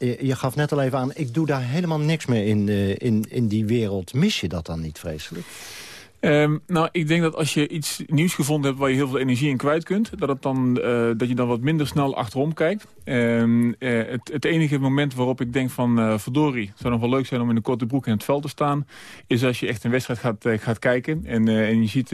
Je, gaf net al even aan, ik doe daar helemaal niks meer in, uh, in, in die wereld. Mis je dat dan niet vreselijk?
Um, nou, ik denk dat als je iets nieuws gevonden hebt waar je heel veel energie in kwijt kunt, dat, het dan, uh, dat je dan wat minder snel achterom kijkt. Um, uh, het, het, enige moment waarop ik denk van uh, verdorie, het zou nog wel leuk zijn om in een korte broek in het veld te staan, is als je echt een wedstrijd gaat, gaat kijken en, en je ziet,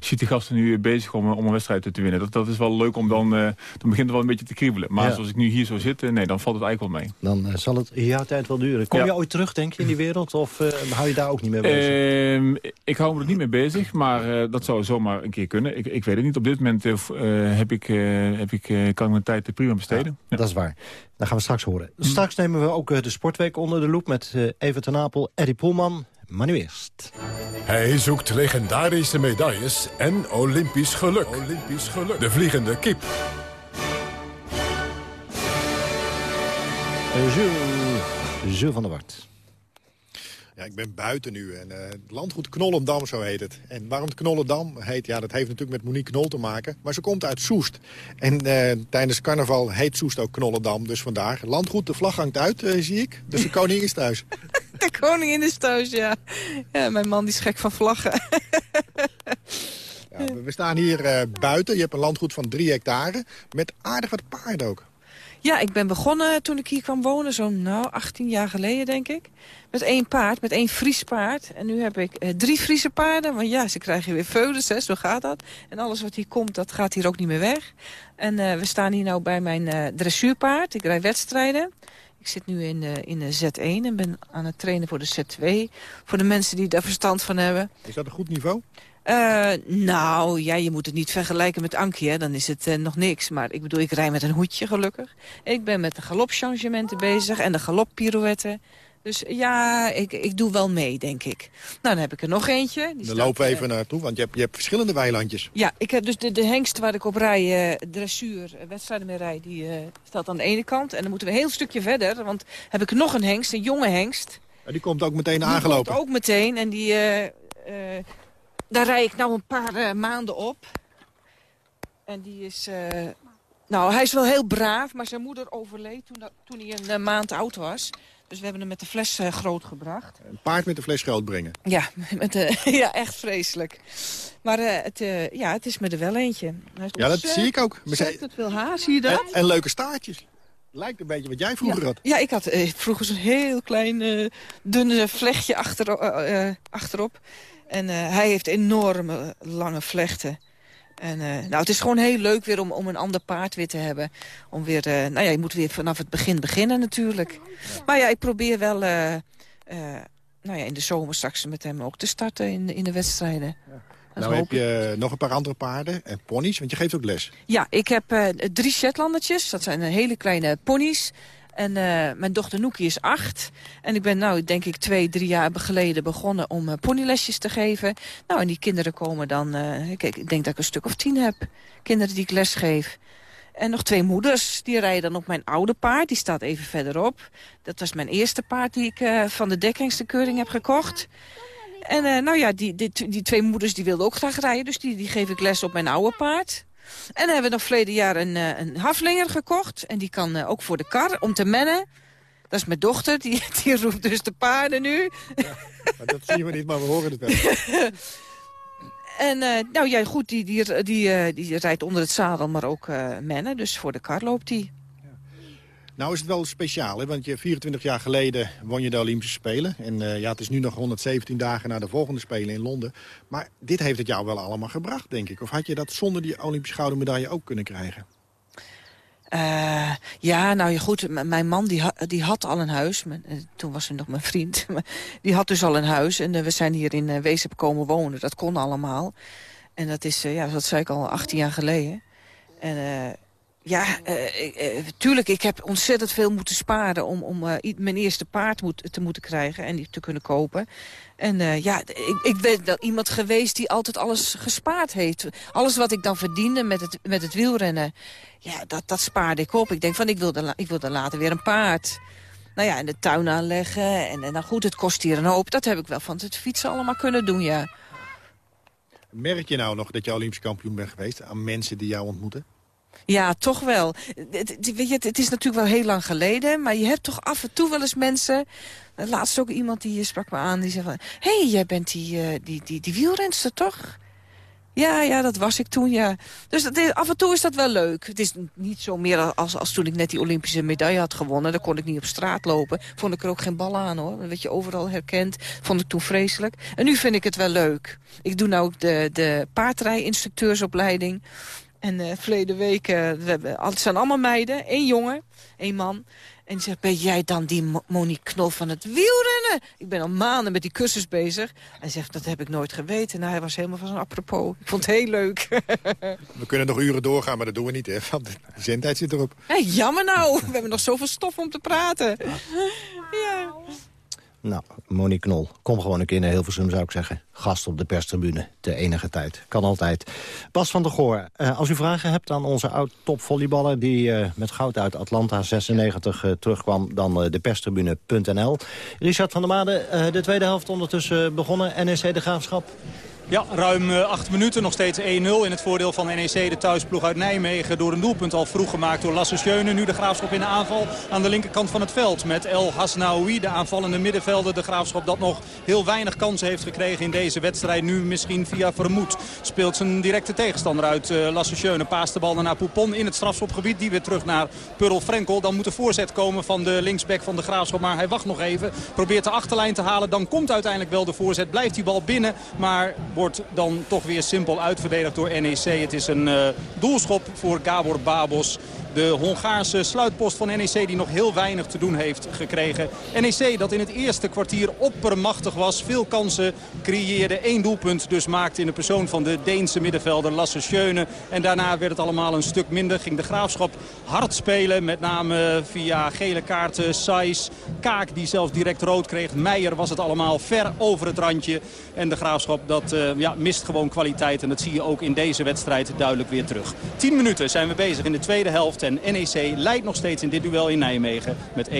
ziet de gasten nu bezig om, om een wedstrijd te winnen. Dat, dat is wel leuk om dan, dan begint het wel een beetje te kriebelen. Maar ja. zoals ik nu hier zo zit, nee, dan valt het eigenlijk wel mee.
Dan zal het jouw tijd wel duren. Kom
ja.
je ooit terug, denk je, in die wereld? Of hou je daar ook niet mee bezig?
Ehm, ik hou me er niet mee bezig, maar uh, dat zou zomaar een keer kunnen. Ik, ik weet het niet. Op dit moment uh, heb ik, uh, heb ik, kan ik mijn tijd prima besteden.
Ja, ja. Dat is waar. Dat gaan we straks horen. Straks nemen we ook de Sportweek onder de loep... met Evert ten Apel, Eddie Poelman. Maar nu eerst.
Hij zoekt legendarische medailles en Olympisch geluk. Olympisch geluk. De vliegende kip.
Jules, Jules van der Wart.
Ja, ik ben buiten nu. En, uh, landgoed Knollendam, zo heet het. En waarom het Knollendam heet, ja, dat heeft natuurlijk met Monique Knol te maken. Maar ze komt uit Soest. En uh, tijdens carnaval heet Soest ook Knollendam, dus vandaag. Landgoed, de vlag hangt uit, uh, zie ik. Dus de koningin is thuis.
De koningin is thuis, ja. Ja, mijn man die is gek van vlaggen.
ja, we staan hier buiten. Je hebt een landgoed van drie hectare. Met aardig wat paarden ook.
Ja, ik ben begonnen toen ik hier kwam wonen, zo'n nou, 18 jaar geleden denk ik. Met één paard, met één Fries paard. En nu heb ik eh, drie Friese paarden, want ja, ze krijgen weer veulens, hè, zo gaat dat. En alles wat hier komt, dat gaat hier ook niet meer weg. En uh, we staan hier nou bij mijn uh, dressuurpaard, ik rijd wedstrijden. Ik zit nu in, uh, in de Z1 en ben aan het trainen voor de Z2. Voor de mensen die daar verstand van hebben.
Is dat een goed niveau?
Uh, nou, ja, je moet het niet vergelijken met Ankie, hè. dan is het uh, nog niks. Maar ik bedoel, ik rij met een hoedje gelukkig. Ik ben met de galopchangementen bezig en de galoppirouetten. Dus ja, ik, ik doe wel mee, denk ik. Nou, dan heb ik er nog eentje.
Die dan lopen we even uh, naartoe, want je hebt, je hebt verschillende weilandjes.
Ja, ik heb dus de, de hengst waar ik op rij, dressuur, wedstrijden mee rij, die staat aan de ene kant. En dan moeten we een heel stukje verder, want heb ik nog een hengst, een jonge hengst.
Ja, die komt ook meteen aangelopen.
Die komt ook meteen en die... Daar rij ik nou een paar uh, maanden op. En die is... Uh, nou, hij is wel heel braaf, maar zijn moeder overleed toen, toen hij een uh, maand oud was. Dus we hebben hem met de fles grootgebracht.
Een paard met de fles groot brengen?
Ja, met de, ja echt vreselijk. Maar het, ja, het is me er wel eentje.
Ja, dat zie ik ook.
Het veel haar, zie je dat?
En, en, leuke staartjes. Lijkt een beetje wat jij vroeger
ja.
had.
Ja, ik had vroeger zo'n heel klein, dunne vlechtje achter, achterop. En uh, hij heeft enorme lange vlechten. En uh, nou, het is gewoon heel leuk weer om, om een ander paard weer te hebben. Om weer, uh, nou ja, je moet weer vanaf het begin beginnen natuurlijk. Maar ja, ik probeer wel nou ja, in de zomer straks met hem ook te starten in, in de wedstrijden.
Ja. Nou heb je nog een paar andere paarden en ponies, want je geeft ook les.
Ja, ik heb drie Shetlandertjes. Dat zijn hele kleine ponies. En uh, mijn dochter Noekie is acht. En ik ben nou, denk ik, twee, drie jaar geleden begonnen om uh, ponylesjes te geven. Nou, en die kinderen komen dan... Uh, ik, ik denk dat ik een stuk of tien heb. Kinderen die ik les geef. En nog twee moeders, die rijden dan op mijn oude paard. Die staat even verderop. Dat was mijn eerste paard die ik van de dekhengstenkeuring heb gekocht. En nou ja, die, die, die twee moeders die wilden ook graag rijden. Dus die, die geef ik les op mijn oude paard. En dan hebben we nog verleden jaar een, uh, een haflinger gekocht. En die kan uh, ook voor de kar, om te mennen. Dat is mijn dochter, die, die roept dus de paarden nu.
Ja, maar dat zien we niet, maar we horen het wel.
en uh, nou ja, goed, die, die, die, die rijdt onder het zadel, maar ook mennen. Dus voor de kar loopt die.
Nou is het wel speciaal, hè? want je, 24 jaar geleden won je de Olympische Spelen. En uh, ja, het is nu nog 117 dagen na de volgende Spelen in Londen. Maar dit heeft het jou wel allemaal gebracht, denk ik. Of had je dat zonder die Olympische gouden medaille ook kunnen krijgen?
Uh, ja, nou goed, mijn man die, die had al een huis. Mijn, uh, toen was hij nog mijn vriend. die had dus al een huis en we zijn hier in uh, komen wonen. Dat kon allemaal. En dat is, ja, dat zei ik al 18 jaar geleden. En ja, uh, uh, tuurlijk, ik heb ontzettend veel moeten sparen... om, om mijn eerste paard moet, te moeten krijgen en die te kunnen kopen. En ja, ik, ik ben wel iemand geweest die altijd alles gespaard heeft. Alles wat ik dan verdiende met het, met het wielrennen, ja, dat, dat spaarde ik op. Ik denk van, ik wilde, ik wilde later weer een paard nou ja, in de tuin aanleggen. En, en nou goed, het kost hier een hoop. Dat heb ik wel van het fietsen allemaal kunnen doen, ja.
Merk je nou nog dat je Olympisch kampioen bent geweest... aan mensen die jou ontmoeten?
Ja, toch wel. Het, weet je, het is natuurlijk wel heel lang geleden... maar je hebt toch af en toe wel eens mensen... Laatst ook iemand die sprak me aan, die zei van... hé, hey, jij bent die, uh, die, die, die wielrenster, toch? Ja, ja, dat was ik toen, ja. Dus dat af en toe is dat wel leuk. Het is niet zo meer als, als toen ik net die Olympische medaille had gewonnen. Dan kon ik niet op straat lopen. Vond ik er ook geen bal aan, hoor. Dat je overal herkend. Vond ik toen vreselijk. En nu vind ik het wel leuk. Ik doe nou de, de paardrijinstructeursopleiding. En uh, verleden week, uh, we hebben, het zijn allemaal meiden. één jongen, één man. En die zegt, ben jij dan die Monique Knol van het wielrennen? Ik ben al maanden met die cursus bezig. Hij zegt, dat heb ik nooit geweten. Nou, hij was helemaal van zijn apropos. Ik vond het heel leuk.
we kunnen nog uren doorgaan, maar dat doen we niet, hè? Want de zendtijd zit erop.
Hey, jammer nou. We hebben nog zoveel stof om te praten. ja.
Nou, Monique Knol, kom gewoon een keer naar Hilversum, zou ik zeggen. Gast op de perstribune, de enige tijd. Kan altijd. Bas van der Goor, eh, als u vragen hebt aan onze oud-topvolleyballer... die eh, met goud uit Atlanta 96 uh, terugkwam, dan de perstribune.nl. Richard van der Made, de tweede helft ondertussen begonnen. NEC De Graafschap.
Ja, ruim uh, acht minuten. Nog steeds 1-0 in het voordeel van NEC. De thuisploeg uit Nijmegen door een doelpunt al vroeg gemaakt door Lasse. Nu de Graafschap in de aanval aan de linkerkant van het veld. Met El Hasnaoui, de aanvallende middenvelder. De Graafschap dat nog heel weinig kansen heeft gekregen in deze wedstrijd. Nu misschien via Vermoed. Speelt zijn directe tegenstander uit uh, Lasse. Paast de bal naar Poupon in het strafschopgebied. Die weer terug naar Purl Frenkel. Dan moet de voorzet komen van de linksback van de Graafschap. Maar hij wacht nog even. Probeert de achterlijn te halen. Dan komt uiteindelijk wel de voorzet. Blijft die bal binnen. Maar wordt dan toch weer simpel uitverdedigd door NEC. Het is een uh, doelschop voor Gabor Babos. De Hongaarse sluitpost van NEC die nog heel weinig te doen heeft gekregen. NEC dat in het eerste kwartier oppermachtig was. Veel kansen creëerde. één doelpunt dus maakte in de persoon van de Deense middenvelder Lasse Schöne. En daarna werd het allemaal een stuk minder. Ging de Graafschap hard spelen. Met name via gele kaarten. Saiz, Kaak die zelfs direct rood kreeg. Meijer was het allemaal ver over het randje. En de Graafschap dat uh, ja, mist gewoon kwaliteit. En dat zie je ook in deze wedstrijd duidelijk weer terug. 10 minuten zijn we bezig in de tweede helft. En NEC leidt nog steeds in dit duel in Nijmegen met 1-0.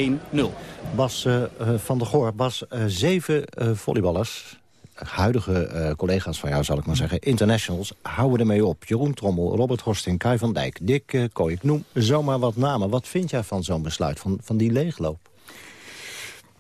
Bas uh, van der Goor, Bas, uh, zeven volleyballers huidige collega's van jou, zal ik maar zeggen, internationals, houden ermee op. Jeroen Trommel, Robert Horsting, Kai van Dijk, Dick Kooi. Ik noem zomaar wat namen. Wat vind jij van zo'n besluit, van, van die leegloop?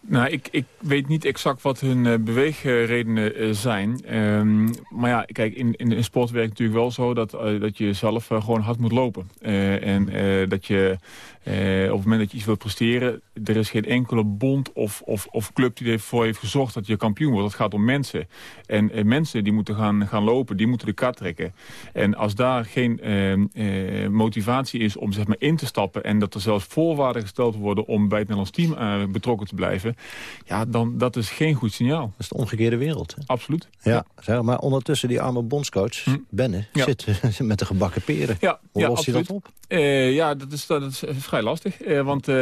Nou, ik, ik weet niet exact wat hun uh, beweegredenen uh, zijn. Um, maar ja, kijk, in, in, sport werkt het natuurlijk wel zo dat, uh, dat je zelf gewoon hard moet lopen. en dat je op het moment dat je iets wilt presteren... er is geen enkele bond of, of, of club die ervoor heeft gezorgd dat je kampioen wordt. Het gaat om mensen. En mensen die moeten gaan, gaan lopen, die moeten de kat trekken. En als daar geen ehm, motivatie is om zeg maar, in te stappen... en dat er zelfs voorwaarden gesteld worden om bij het Nederlands team betrokken te blijven ja, dan dat is geen goed signaal. Dat
is de omgekeerde wereld. Hè?
Absoluut.
Ja, zeg maar ondertussen die arme bondscoach, hm. Benne, ja. zit met de gebakken peren.
Ja,
Hoe
ja,
lost hij dat op?
Uh, ja, dat is, dat is vrij lastig. Uh, want uh,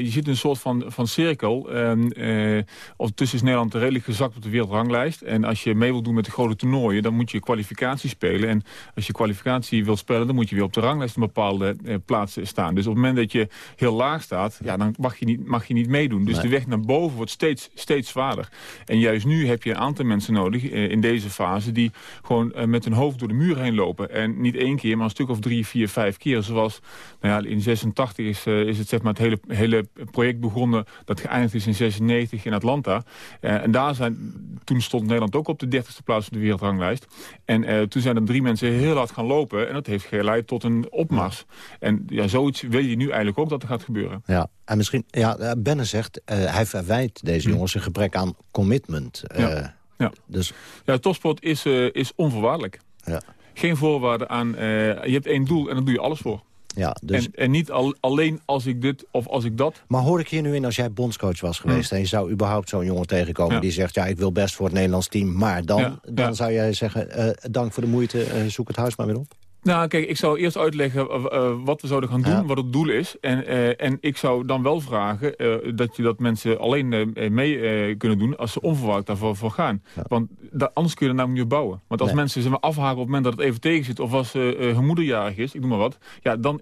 je ziet een soort van, van cirkel. Ehm, ondertussen is Nederland redelijk gezakt op de wereldranglijst. En als je mee wilt doen met de grote toernooien, dan moet je kwalificatie spelen. En als je kwalificatie wilt spelen, dan moet je weer op de ranglijst een bepaalde plaats staan. Dus op het moment dat je heel laag staat, ja, dan mag je niet, mag je niet meedoen. Dus nee. de weg naar boven wordt steeds, steeds zwaarder. En juist nu heb je een aantal mensen nodig eh, in deze fase... die gewoon eh, met hun hoofd door de muur heen lopen. En niet één keer, maar een stuk of drie, vier, vijf keer. Zoals nou ja, in 86 is, uh, is het, zeg maar, het hele, hele project begonnen... dat geëindigd is in 96 in Atlanta. Uh, en daar zijn, toen stond Nederland ook op de 30ste plaats op de wereldranglijst. En uh, toen zijn er drie mensen heel hard gaan lopen... en dat heeft geleid tot een opmars. En ja, zoiets wil je nu eigenlijk ook dat er gaat gebeuren.
Ja, en misschien, ja, Benne zegt, hij verwijt deze hm. jongens een gebrek aan commitment.
Ja. ja. Dus... ja, topsport is, uh, is onvoorwaardelijk.
Ja.
Geen voorwaarden aan, je hebt één doel en dan doe je alles voor.
Ja, dus...
en, en niet al, alleen als ik dit of als ik dat.
Maar hoor ik hier nu in als jij bondscoach was geweest... Hm. en je zou überhaupt zo'n jongen tegenkomen ja. die zegt... ja, ik wil best voor het Nederlands team, maar dan, dan zou jij zeggen... Uh, dank voor de moeite, zoek het huis maar weer op?
Nou, kijk, ik zou eerst uitleggen uh, uh, wat we zouden gaan doen, ja. wat het doel is. En, uh, en ik zou dan wel vragen dat je dat mensen alleen mee kunnen doen... als ze onverwacht daarvoor voor gaan. Ja. Want da, anders kun je er namelijk niet op bouwen. Want als nee. mensen zeg maar, afhaken op het moment dat het even tegen zit... of als hun moederjarig is, ik noem maar wat... ja, dan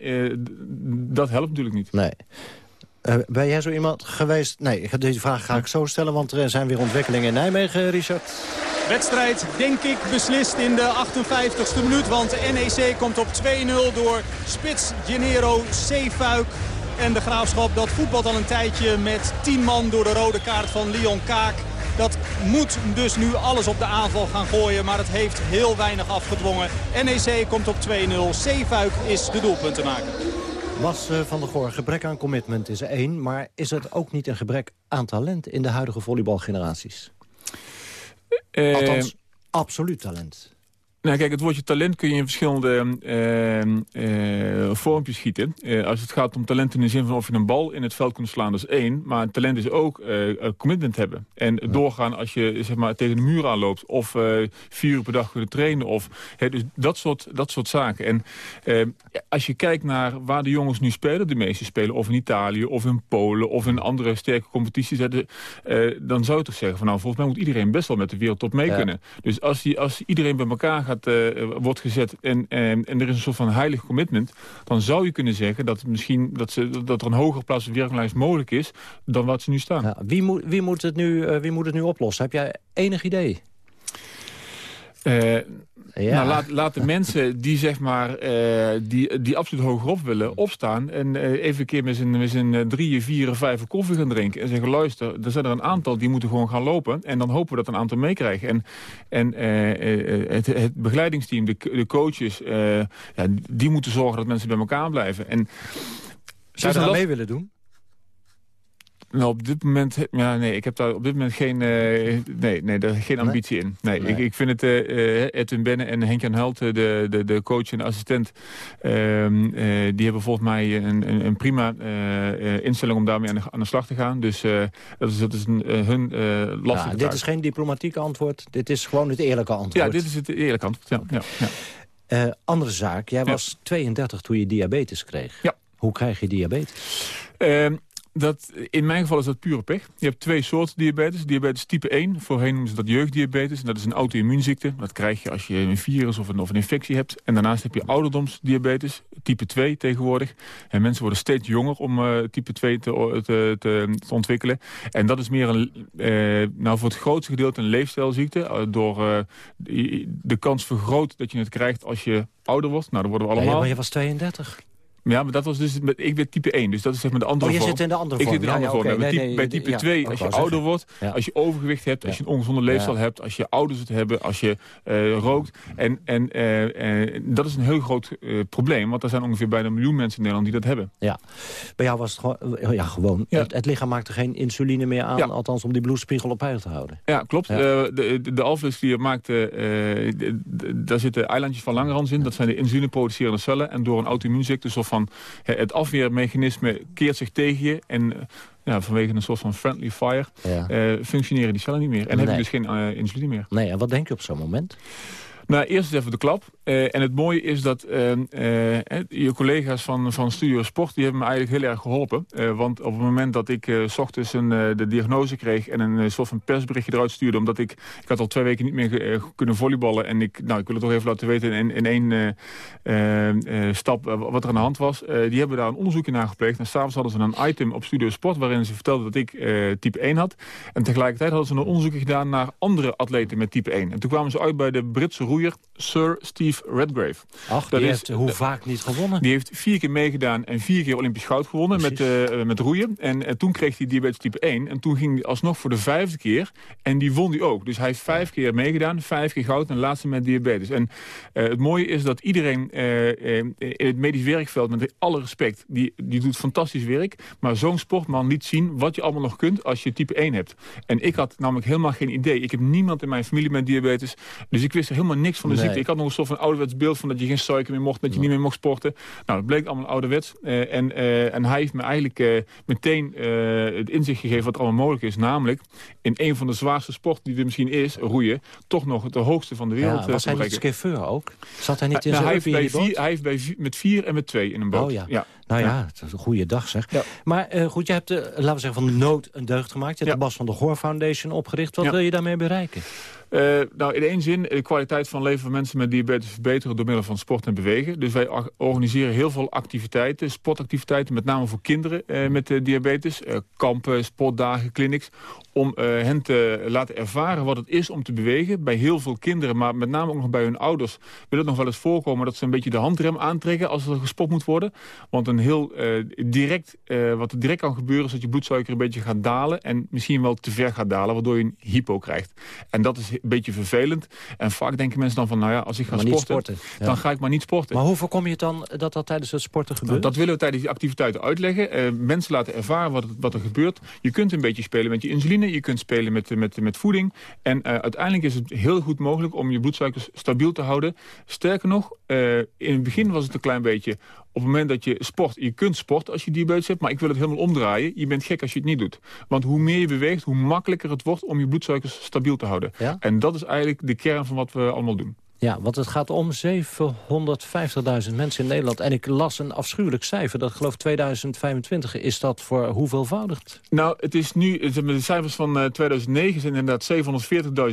dat helpt natuurlijk niet.
Nee. Uh, ben jij zo iemand geweest... Nee, deze vraag ga ik zo stellen, want er zijn weer ontwikkelingen in Nijmegen, Richard.
Wedstrijd, denk ik, beslist in de 58ste minuut. Want NEC komt op 2-0 door Spits, Gennaro, Zeefuik en de Graafschap. Dat voetbalt al een tijdje met 10 man door de rode kaart van Leon Kaak. Dat moet dus nu alles op de aanval gaan gooien. Maar het heeft heel weinig afgedwongen. NEC komt op 2-0. Zeefuik is de doelpuntenmaker.
Was uh, van der Goor, gebrek aan commitment is er één. Maar is het ook niet een gebrek aan talent in de huidige volleybalgeneraties? Uh, Althans, absoluut talent.
Nou, kijk, het woordje talent kun je in verschillende uh, uh, vormpjes schieten. Uh, als het gaat om talent in de zin van of je een bal in het veld kunt slaan, dat is één. Maar talent is ook commitment hebben. En ja. doorgaan als je zeg maar, tegen de muur aanloopt. Of vier uur per dag kunnen trainen. Of, dus dat soort, dat soort zaken. En als je kijkt naar waar de jongens nu spelen. De meeste spelen of in Italië, of in Polen, of in andere sterke competities. dan zou je toch zeggen, van, nou, volgens mij moet iedereen best wel met de wereldtop mee ja. kunnen. Dus als, die, als iedereen bij elkaar gaat uh, wordt gezet en, en, en er is een soort van heilig commitment... dan zou je kunnen zeggen dat, misschien, dat, ze, dat er een hoger plaats op de wereldlijst mogelijk is... dan wat ze nu staan.
Ja, wie, moet, wie, moet het nu, uh, wie moet het nu oplossen? Heb jij enig idee?
Uh, ja. Nou, laat, laat de mensen die, zeg maar, uh, die, die absoluut hogerop willen opstaan... en uh, even een keer met z'n, met z'n drieën, vieren, vijven koffie gaan drinken... en zeggen, luister, er zijn er een aantal die moeten gewoon gaan lopen... en dan hopen we dat een aantal meekrijgen. En, en uh, het, het, begeleidingsteam, de, de coaches, ja, die moeten zorgen dat mensen bij elkaar blijven. En,
Zou je daar mee willen doen?
Nou, op dit moment, ja, nee, ik heb daar op dit moment geen, uh, nee, nee, daar geen ambitie in. Nee, nee. Ik, ik vind het uh, Edwin Benne en Henk-Jan Hult, de, de, de coach en de assistent, uh, die hebben volgens mij een, een, een prima instelling om daarmee aan de, aan de, slag te gaan. Dus dat is, dat is een, hun lastige
ja, Dit is geen diplomatiek antwoord, dit is gewoon het eerlijke antwoord.
Ja, dit is het eerlijke antwoord, ja. ja, ja.
andere zaak, jij was 32 toen je diabetes kreeg.
Ja.
Hoe krijg je diabetes?
Ehm, dat, in mijn geval is dat pure pech. Je hebt twee soorten diabetes. Diabetes type 1, voorheen noemen ze dat jeugddiabetes. En dat is een auto-immuunziekte. Dat krijg je als je een virus of een, of een infectie hebt. En daarnaast heb je ouderdomsdiabetes, type 2 tegenwoordig. En mensen worden steeds jonger om uh, type 2 te, te, te, te, ontwikkelen. En dat is meer een, uh, nou voor het grootste gedeelte een leefstijlziekte. Uh, door de kans vergroot dat je het krijgt als je ouder wordt. Nou, dan worden we allemaal... Ja,
maar je was 32.
Ja, maar dat was dus, ik ben type 1, dus dat is zeg maar de andere
oh,
vorm.
je zit in de andere
vorm.
Ik
zit in de andere
ja,
vorm.
Ja, okay.
bij,
nee,
type, nee, bij type 2, als je ouder wordt, als je overgewicht hebt, als je een ongezonde leefstijl hebt, als je ouders het hebben, als je uh, rookt. En, en uh, uh, dat is een heel groot probleem, want er zijn ongeveer bijna een miljoen mensen in Nederland die dat hebben.
Ja, bij jou was het gewoon, ja, gewoon. Het, het, lichaam maakte geen insuline meer aan, althans om die bloedspiegel op peil te houden.
Ja, klopt. de, de, de alvleesklier maakte, daar zitten eilandjes van Langerhans in, dat zijn de insulineproducerende cellen. En door een auto-immuunziekte, zo van het afweermechanisme keert zich tegen je. En ja, vanwege een soort van friendly fire ja. uh, functioneren die cellen niet meer. En nee. heb je dus geen uh, insuline meer.
Nee, en wat denk je op zo'n moment?
Nou, eerst even de klap. Uh, en het mooie is dat uh, uh, je collega's van, van Studio Sport... die hebben me eigenlijk heel erg geholpen. want op het moment dat ik s ochtends een, de diagnose kreeg... en een soort van persberichtje eruit stuurde... omdat ik, ik had al twee weken niet meer kunnen volleyballen... en ik, nou, ik wil het toch even laten weten in, in één stap wat er aan de hand was. die hebben daar een onderzoekje naar gepleegd. En s'avonds hadden ze een item op Studio Sport... waarin ze vertelden dat ik type 1 had. En tegelijkertijd hadden ze een onderzoekje gedaan... naar andere atleten met type 1. En toen kwamen ze uit bij de Britse roeier Sir Steve Redgrave.
Ach, dat die is, heeft hoe vaak niet gewonnen?
Die heeft vier keer meegedaan en vier keer Olympisch goud gewonnen met, uh, met roeien. En uh, toen kreeg hij diabetes type 1. En toen ging hij alsnog voor de vijfde keer. En die won hij ook. Dus hij heeft vijf keer meegedaan, vijf keer goud en laatste met diabetes. En uh, het mooie is dat iedereen in het medisch werkveld, met alle respect, die, die doet fantastisch werk. Maar zo'n sportman liet zien wat je allemaal nog kunt als je type 1 hebt. En ik had namelijk helemaal geen idee. Ik heb niemand in mijn familie met diabetes. Dus ik wist er helemaal niks van de nee. ziekte. Ik had nog een soort van ouderwets beeld van dat je geen suiker meer mocht, dat je niet meer mocht sporten. Nou, dat bleek allemaal ouderwets. Uh, en, uh, en hij heeft me eigenlijk uh, meteen het inzicht gegeven wat er allemaal mogelijk is. Namelijk, in een van de zwaarste sporten die er misschien is, roeien, toch nog de hoogste van de wereld.
Ja, was hij niet skifeur ook? Zat hij niet in
nou,
zijn
hij heeft bij vier, Hij heeft bij vier, met vier en met twee in een boot.
Oh ja. ja. Nou ja, het is een goede dag zeg. Ja. Maar uh, goed, je hebt, uh, laten we zeggen, van de nood een deugd gemaakt. Je hebt ja. de Bas van de Goor Foundation opgericht. Wat wil je daarmee bereiken?
Uh, nou, in één zin, de kwaliteit van leven van mensen met diabetes verbeteren door middel van sport en bewegen. Dus wij organiseren heel veel activiteiten, sportactiviteiten, met name voor kinderen uh, met uh, diabetes. kampen, sportdagen, clinics. Om hen te laten ervaren wat het is om te bewegen. Bij heel veel kinderen, maar met name ook nog bij hun ouders, wil het nog wel eens voorkomen dat ze een beetje de handrem aantrekken als er gesport moet worden. Want een heel direct, wat er direct kan gebeuren is dat je bloedsuiker een beetje gaat dalen en misschien wel te ver gaat dalen, waardoor je een hypo krijgt. En dat is een beetje vervelend. En vaak denken mensen dan van, nou ja, als ik ga sporten,
sporten ja.
dan ga ik maar niet sporten.
Maar hoe voorkom je het dan dat dat tijdens het sporten gebeurt?
Nou, dat willen we tijdens die activiteiten uitleggen. Uh, mensen laten ervaren wat, wat, er gebeurt. Je kunt een beetje spelen met je insuline, je kunt spelen met, met, met voeding. En uh, uiteindelijk is het heel goed mogelijk om je bloedsuikers stabiel te houden. Sterker nog, uh, in het begin was het een klein beetje op het moment dat je sport, je kunt sporten als je diabetes hebt... maar ik wil het helemaal omdraaien. Je bent gek als je het niet doet. Want hoe meer je beweegt, hoe makkelijker het wordt... om je bloedsuikers stabiel te houden.
Ja?
En dat is eigenlijk de kern van wat we allemaal doen.
Ja, want het gaat om 750.000 mensen in Nederland. En ik las een afschuwelijk cijfer. Dat geloof 2025 is dat voor hoeveelvoudigd?
Nou, het is nu, de cijfers van uh, 2009 zijn inderdaad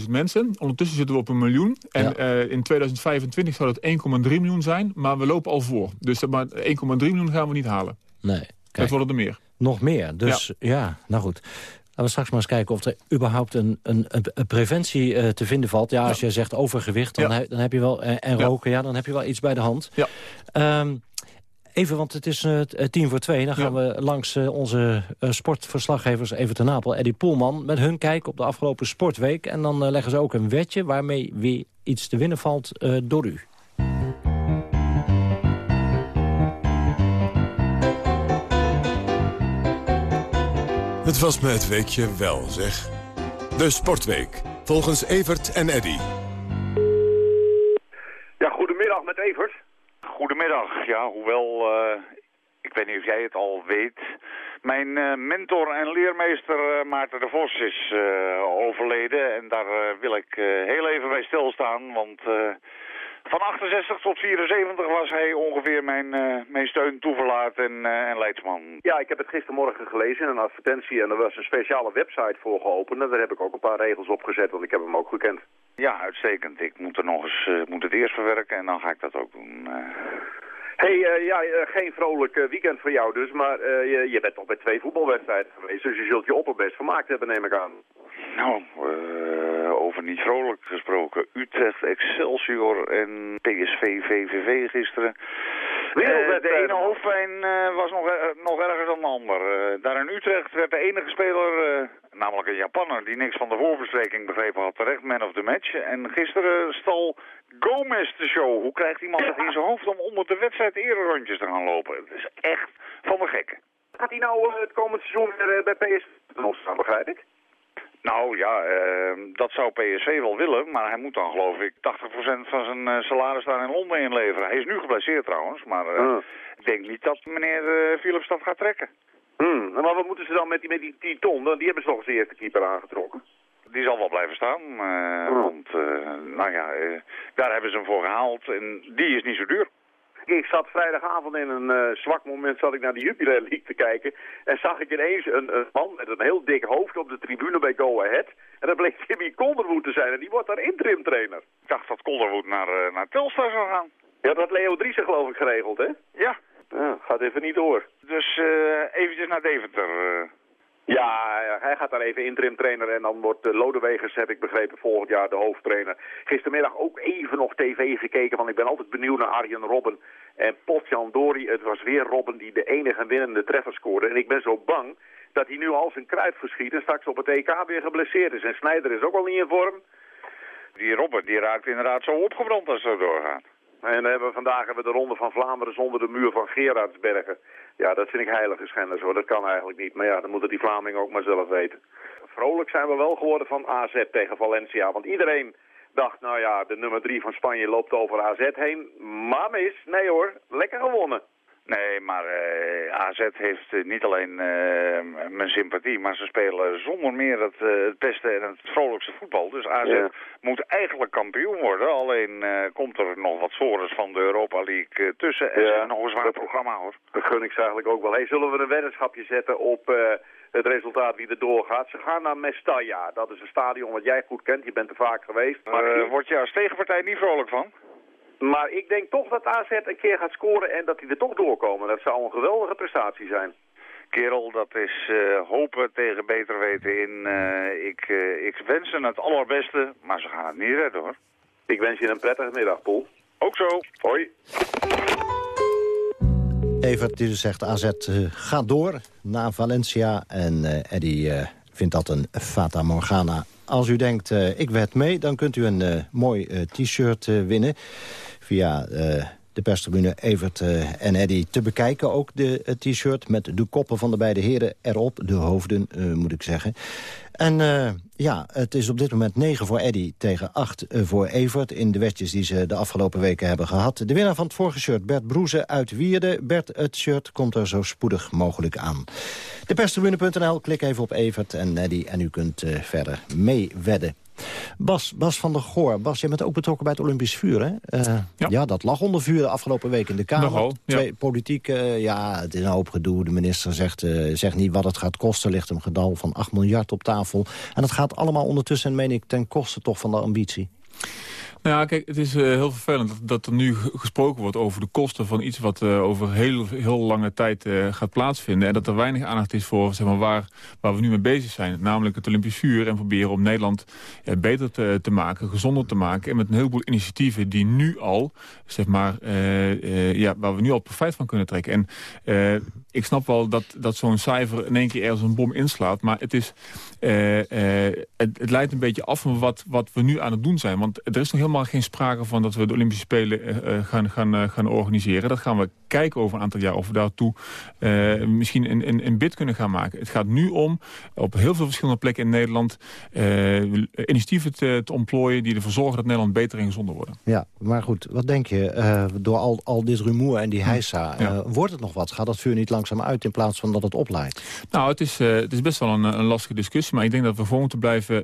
740.000 mensen. Ondertussen zitten we op een miljoen. En ja. uh, in 2025 zou dat 1,3 miljoen zijn. Maar we lopen al voor. Dus maar 1,3 miljoen gaan we niet halen.
Nee. Kijk,
het worden er meer.
Nog meer. Dus ja, ja nou goed. Laten we straks maar eens kijken of er überhaupt een, een, een preventie uh, te vinden valt. Ja, als ja. je zegt overgewicht, dan, ja. he, dan heb je wel, uh, en roken, ja. dan heb je wel iets bij de hand.
Ja.
Um, even, want het is uh, tien voor twee. Dan gaan we langs onze sportverslaggevers even te Napel, Eddie Poelman... met hun kijk op de afgelopen sportweek. En dan leggen ze ook een wetje waarmee weer iets te winnen valt door u.
Het was me het weekje wel, zeg. De Sportweek, volgens Evert en Eddy.
Ja, goedemiddag met Evert.
Goedemiddag, ja, hoewel, uh, ik weet niet of jij het al weet... Mijn uh, mentor en leermeester uh, Maarten de Vos is overleden. En daar wil ik heel even bij stilstaan, want... Van 68 tot 74 was hij ongeveer mijn, uh, mijn steun, toeverlaat en, uh, en leidsman.
Ja, ik heb het gistermorgen gelezen in een advertentie en er was een speciale website voor geopend. En daar heb ik ook een paar regels op gezet, want ik heb hem ook gekend.
Ja, uitstekend. Ik moet er nog eens, uh, moet het eerst verwerken en dan ga ik dat ook doen.
hey, uh, ja, uh, geen vrolijk weekend voor jou dus, maar je, je bent toch bij twee voetbalwedstrijden geweest, dus je zult je opperbest vermaakt hebben, neem ik aan.
Nou, over niet vrolijk gesproken. Utrecht, Excelsior en PSV, VVV gisteren. Uh, de ene hoofdpijn uh, was nog, nog erger dan de ander. daar in Utrecht werd de enige speler, namelijk een Japanner, die niks van de voorbespreking begrepen had, terecht man of the match. En gisteren stal Gomez de show. Hoe krijgt iemand het in zijn hoofd om onder de wedstrijd rondjes te gaan lopen? Het is echt van de gekken.
Gaat hij nou het komend seizoen weer bij PSV staan, begrijp ik?
Nou ja, uh, dat zou PSV wel willen, maar hij moet dan geloof ik 80% van zijn uh, salaris daar in Londen inleveren. Hij is nu geblesseerd trouwens, maar uh, hmm. ik denk niet dat meneer Philips dat gaat trekken.
Hmm. Maar wat moeten ze dan met die, met die, die ton? Die hebben ze toch als eerste keeper aangetrokken.
Die zal wel blijven staan, hmm. want nou ja, daar hebben ze hem voor gehaald en die is niet zo duur.
Ik zat vrijdagavond in een uh, zwak moment zat ik naar de Jupiler League te kijken. En zag ik ineens een, een, man met een heel dik hoofd op de tribune bij Go Ahead. En dat bleek Jimmy Kolderwood te zijn. En die wordt daar interim trainer.
Ik dacht dat Kolderwood naar, uh, naar Telstar zou gaan.
Ja, dat had Leo Driessen geloof ik geregeld, hè?
Ja.
ja gaat even niet door.
Dus uh, eventjes naar Deventer.
Ja, hij gaat daar even interim trainer en dan wordt uh, Lodewegers, heb ik begrepen, volgend jaar de hoofdtrainer. Gistermiddag ook even nog tv gekeken, want ik ben altijd benieuwd naar Arjen Robben en Potjan Dori. Het was weer Robben die de enige winnende treffer scoorde. En ik ben zo bang dat hij nu al zijn kruid verschiet en straks op het EK weer geblesseerd is. En Snijder is ook al niet in vorm.
Die Robben die raakt inderdaad zo opgebrand als het doorgaat.
En hebben vandaag hebben we de Ronde van Vlaanderen zonder de muur van Gerardsbergen. Ja, dat vind ik heilige schenders hoor. Dat kan eigenlijk niet. Maar ja, dan moeten die Vlamingen ook maar zelf weten. Vrolijk zijn we wel geworden van AZ tegen Valencia. Want iedereen Dacht, nou ja, de nummer 3 van Spanje loopt over AZ heen. Maar mis, nee hoor, lekker gewonnen.
Nee, maar uh, AZ heeft uh, niet alleen uh, mijn sympathie, maar ze spelen zonder meer het, het beste en het vrolijkste voetbal. Dus AZ ja. moet eigenlijk kampioen worden. Alleen komt er nog wat sores van de Europa League tussen. En ja. nog een zwaar programma hoor.
Dat gun ik ze eigenlijk ook wel. Hey, zullen we een weddenschapje zetten op het resultaat wie er doorgaat? Ze gaan naar Mestalla. Dat is een stadion wat jij goed kent. Je bent er vaak geweest.
Maar. Word je als tegenpartij niet vrolijk van?
Maar ik denk toch dat AZ een keer gaat scoren en dat die er toch doorkomen. Dat zou een geweldige prestatie zijn.
Kerel, dat is uh, hopen tegen beter weten in. Uh, ik, uh, ik wens ze het allerbeste, maar ze gaan het niet redden hoor.
Ik wens je een prettige middag, Paul.
Ook zo.
Hoi.
Evert die zegt AZ gaat door na Valencia. En Eddie vindt dat een Fata Morgana. Als u denkt, ik wed mee, dan kunt u een mooi t-shirt winnen via de perstribune Evert en Eddy te bekijken. Ook de t-shirt met de koppen van de beide heren erop. De hoofden, moet ik zeggen. En ja, het is op dit moment 9 voor Eddy tegen 8 voor Evert... in de wedjes die ze de afgelopen weken hebben gehad. De winnaar van het vorige shirt, Bert Broeze uit Wierde. Bert, het shirt komt er zo spoedig mogelijk aan. De perstribune.nl, klik even op Evert en Eddy... en u kunt verder meewedden. Bas, Bas van der Goor. Bas, jij bent ook betrokken bij het Olympisch Vuur, hè? Uh, ja. ja. dat lag onder vuur de afgelopen week in de Kamer.
Nogal, ja.
Twee, politiek, uh, ja, het is een hoop gedoe. De minister zegt, uh, zegt niet wat het gaat kosten. ligt een gedal van 8 miljard op tafel. En dat gaat allemaal ondertussen, meen ik, ten koste toch van de ambitie.
Nou ja, kijk, het is uh, heel vervelend dat, er nu gesproken wordt over de kosten van iets wat uh, over heel, heel lange tijd uh, gaat plaatsvinden. En dat er weinig aandacht is voor zeg maar, waar, waar we nu mee bezig zijn. Namelijk het Olympisch vuur en proberen om Nederland beter te, te, maken, gezonder te maken. En met een heleboel initiatieven die nu al, zeg maar, ja, waar we nu al profijt van kunnen trekken. En ik snap wel dat, dat zo'n cijfer in één keer ergens een bom inslaat. Maar het, is, het, het leidt een beetje af van wat, wat we nu aan het doen zijn. Want er is nog helemaal geen sprake van dat we de Olympische Spelen uh, gaan, gaan, uh, gaan organiseren. Dat gaan we kijken over een aantal jaar of we daartoe uh, misschien een, een, een, bid kunnen gaan maken. Het gaat nu om op heel veel verschillende plekken in Nederland initiatieven te, te, ontplooien die ervoor zorgen dat Nederland beter en gezonder wordt.
Ja, maar goed, wat denk je? door al, al dit rumoer en die heisa, ja. wordt het nog wat? Gaat dat vuur niet langzaam uit in plaats van dat het opleidt?
Nou, het is, het is best wel een, een, lastige discussie, maar ik denk dat we gewoon moeten blijven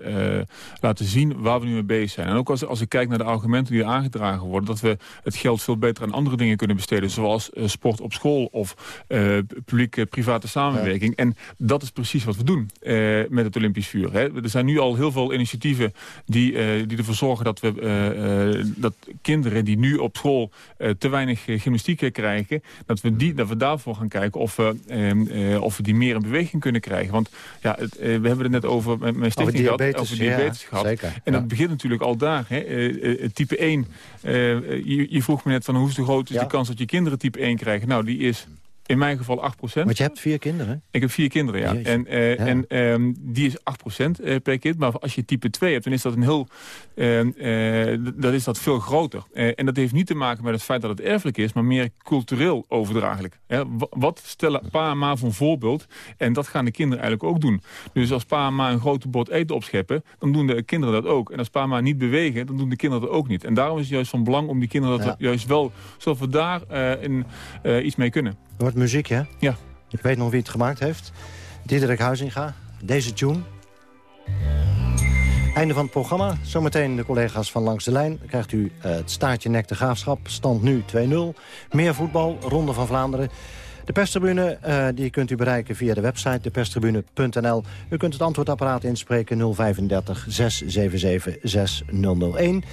laten zien waar we nu mee bezig zijn. En ook als, als ik kijk naar de argumenten die aangedragen worden... dat we het geld veel beter aan andere dingen kunnen besteden... zoals uh, sport op school of uh, publiek-private samenwerking. Ja. En dat is precies wat we doen met het Olympisch vuur. Hè. Er zijn nu al heel veel initiatieven die, die ervoor zorgen... dat, we, dat kinderen die nu op school te weinig gymnastiek krijgen... Dat we, die, dat we daarvoor gaan kijken of we, ehm, of we die meer in beweging kunnen krijgen. Want ja, het, we hebben het net over mijn stichting over
diabetes,
gehad, over diabetes
ja,
gehad.
Zeker,
en dat begint natuurlijk al daar. Hè. Uh, type 1, uh, je, je, vroeg me net van hoe groot is ja. de kans dat je kinderen type 1 krijgen. Nou, die is in mijn geval 8%
Want je hebt vier kinderen?
Ik heb vier kinderen, ja. En, uh, ja. en um, die is 8% uh, per kind. Maar als je type 2 hebt, dan is dat een heel... Uh, dat is dat veel groter. en dat heeft niet te maken met het feit dat het erfelijk is... maar meer cultureel overdraaglijk. wat stellen pa en ma voor een voorbeeld? En dat gaan de kinderen eigenlijk ook doen. Dus als pa en ma een grote bord eten opscheppen... dan doen de kinderen dat ook. En als pa en ma niet bewegen, dan doen de kinderen dat ook niet. En daarom is het juist van belang om die kinderen dat ja. juist wel... zodat we daar in, iets mee kunnen.
Wordt muziek, hè?
Ja.
Ik weet nog wie het gemaakt heeft. Diederik Huizinga. Deze tune. Einde van het programma. Zometeen de collega's van Langs de Lijn. Dan krijgt u uh, het staartje nek de graafschap. Stand nu 2-0. Meer voetbal. Ronde van Vlaanderen. De perstribune uh, die kunt u bereiken via de website deperstribune.nl. U kunt het antwoordapparaat inspreken 035 677 6001.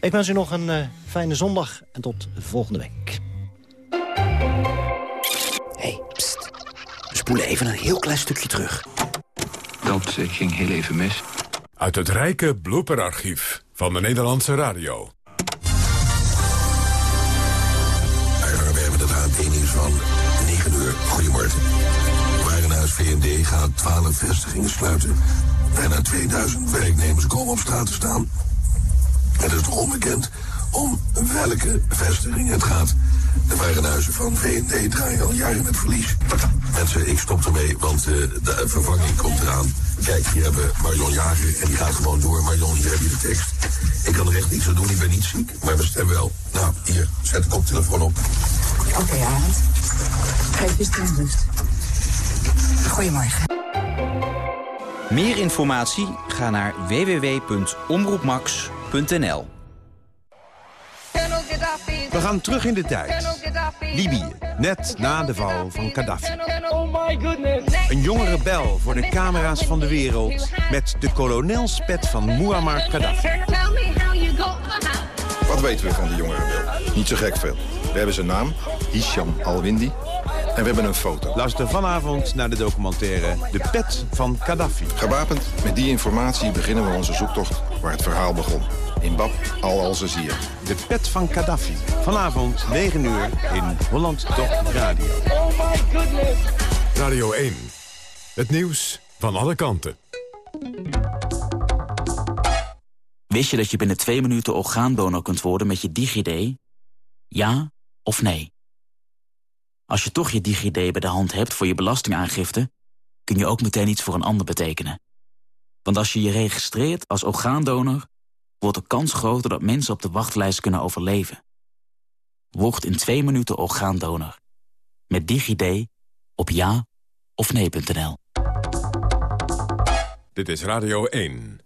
Ik wens u nog een uh, fijne zondag en tot volgende week.
Hey, pst. We spoelen even een heel klein stukje terug.
Dat uh, ging heel even mis.
Uit het rijke blooperarchief van de Nederlandse radio.
We hebben het AD-nieuws van 9 uur. Goedemorgen. Warenhuis VND gaat 12 vestigingen sluiten. Bijna 2000 werknemers komen op straat te staan. Het is nog onbekend om welke vestiging het gaat. De warenhuizen van V&D draaien al jaren met verlies. Mensen, ik stop ermee, want uh, de vervanging komt eraan. Kijk, hier hebben Marion Jager en die gaat gewoon door. Marion, hier heb je de tekst. Ik kan er echt niets aan doen, ik ben niet ziek, maar mijn stem wel. Nou, hier, zet de koptelefoon op.
Oké, okay, Arend. Geef je rust. Goedemorgen.
Meer informatie? Ga naar www.omroepmax.nl
We gaan terug in de tijd. Libië, net na de val van Gaddafi. Een jonge rebel voor de camera's van de wereld... met de kolonelspet van Muammar Gaddafi.
Wat weten we van die jonge rebel? Niet zo gek veel. We hebben zijn naam, Hisham al-Windi. En we hebben een foto.
Luister vanavond naar de documentaire De Pet van Gaddafi.
Gewapend met die informatie beginnen we onze zoektocht waar het verhaal begon. In Bab al-Alzazir.
De Pet van Gaddafi. Vanavond 9 uur in Holland Doc Radio.
Oh my goodness. Radio 1. Het nieuws van alle kanten.
Wist je dat je binnen twee minuten orgaandonor kunt worden met je DigiD? Ja of nee? Als je toch je DigiD bij de hand hebt voor je belastingaangifte... kun je ook meteen iets voor een ander betekenen. Want als je je registreert als orgaandonor... wordt de kans groter dat mensen op de wachtlijst kunnen overleven. Word in twee minuten orgaandonor. Met DigiD op ja.
Dit is Radio 1.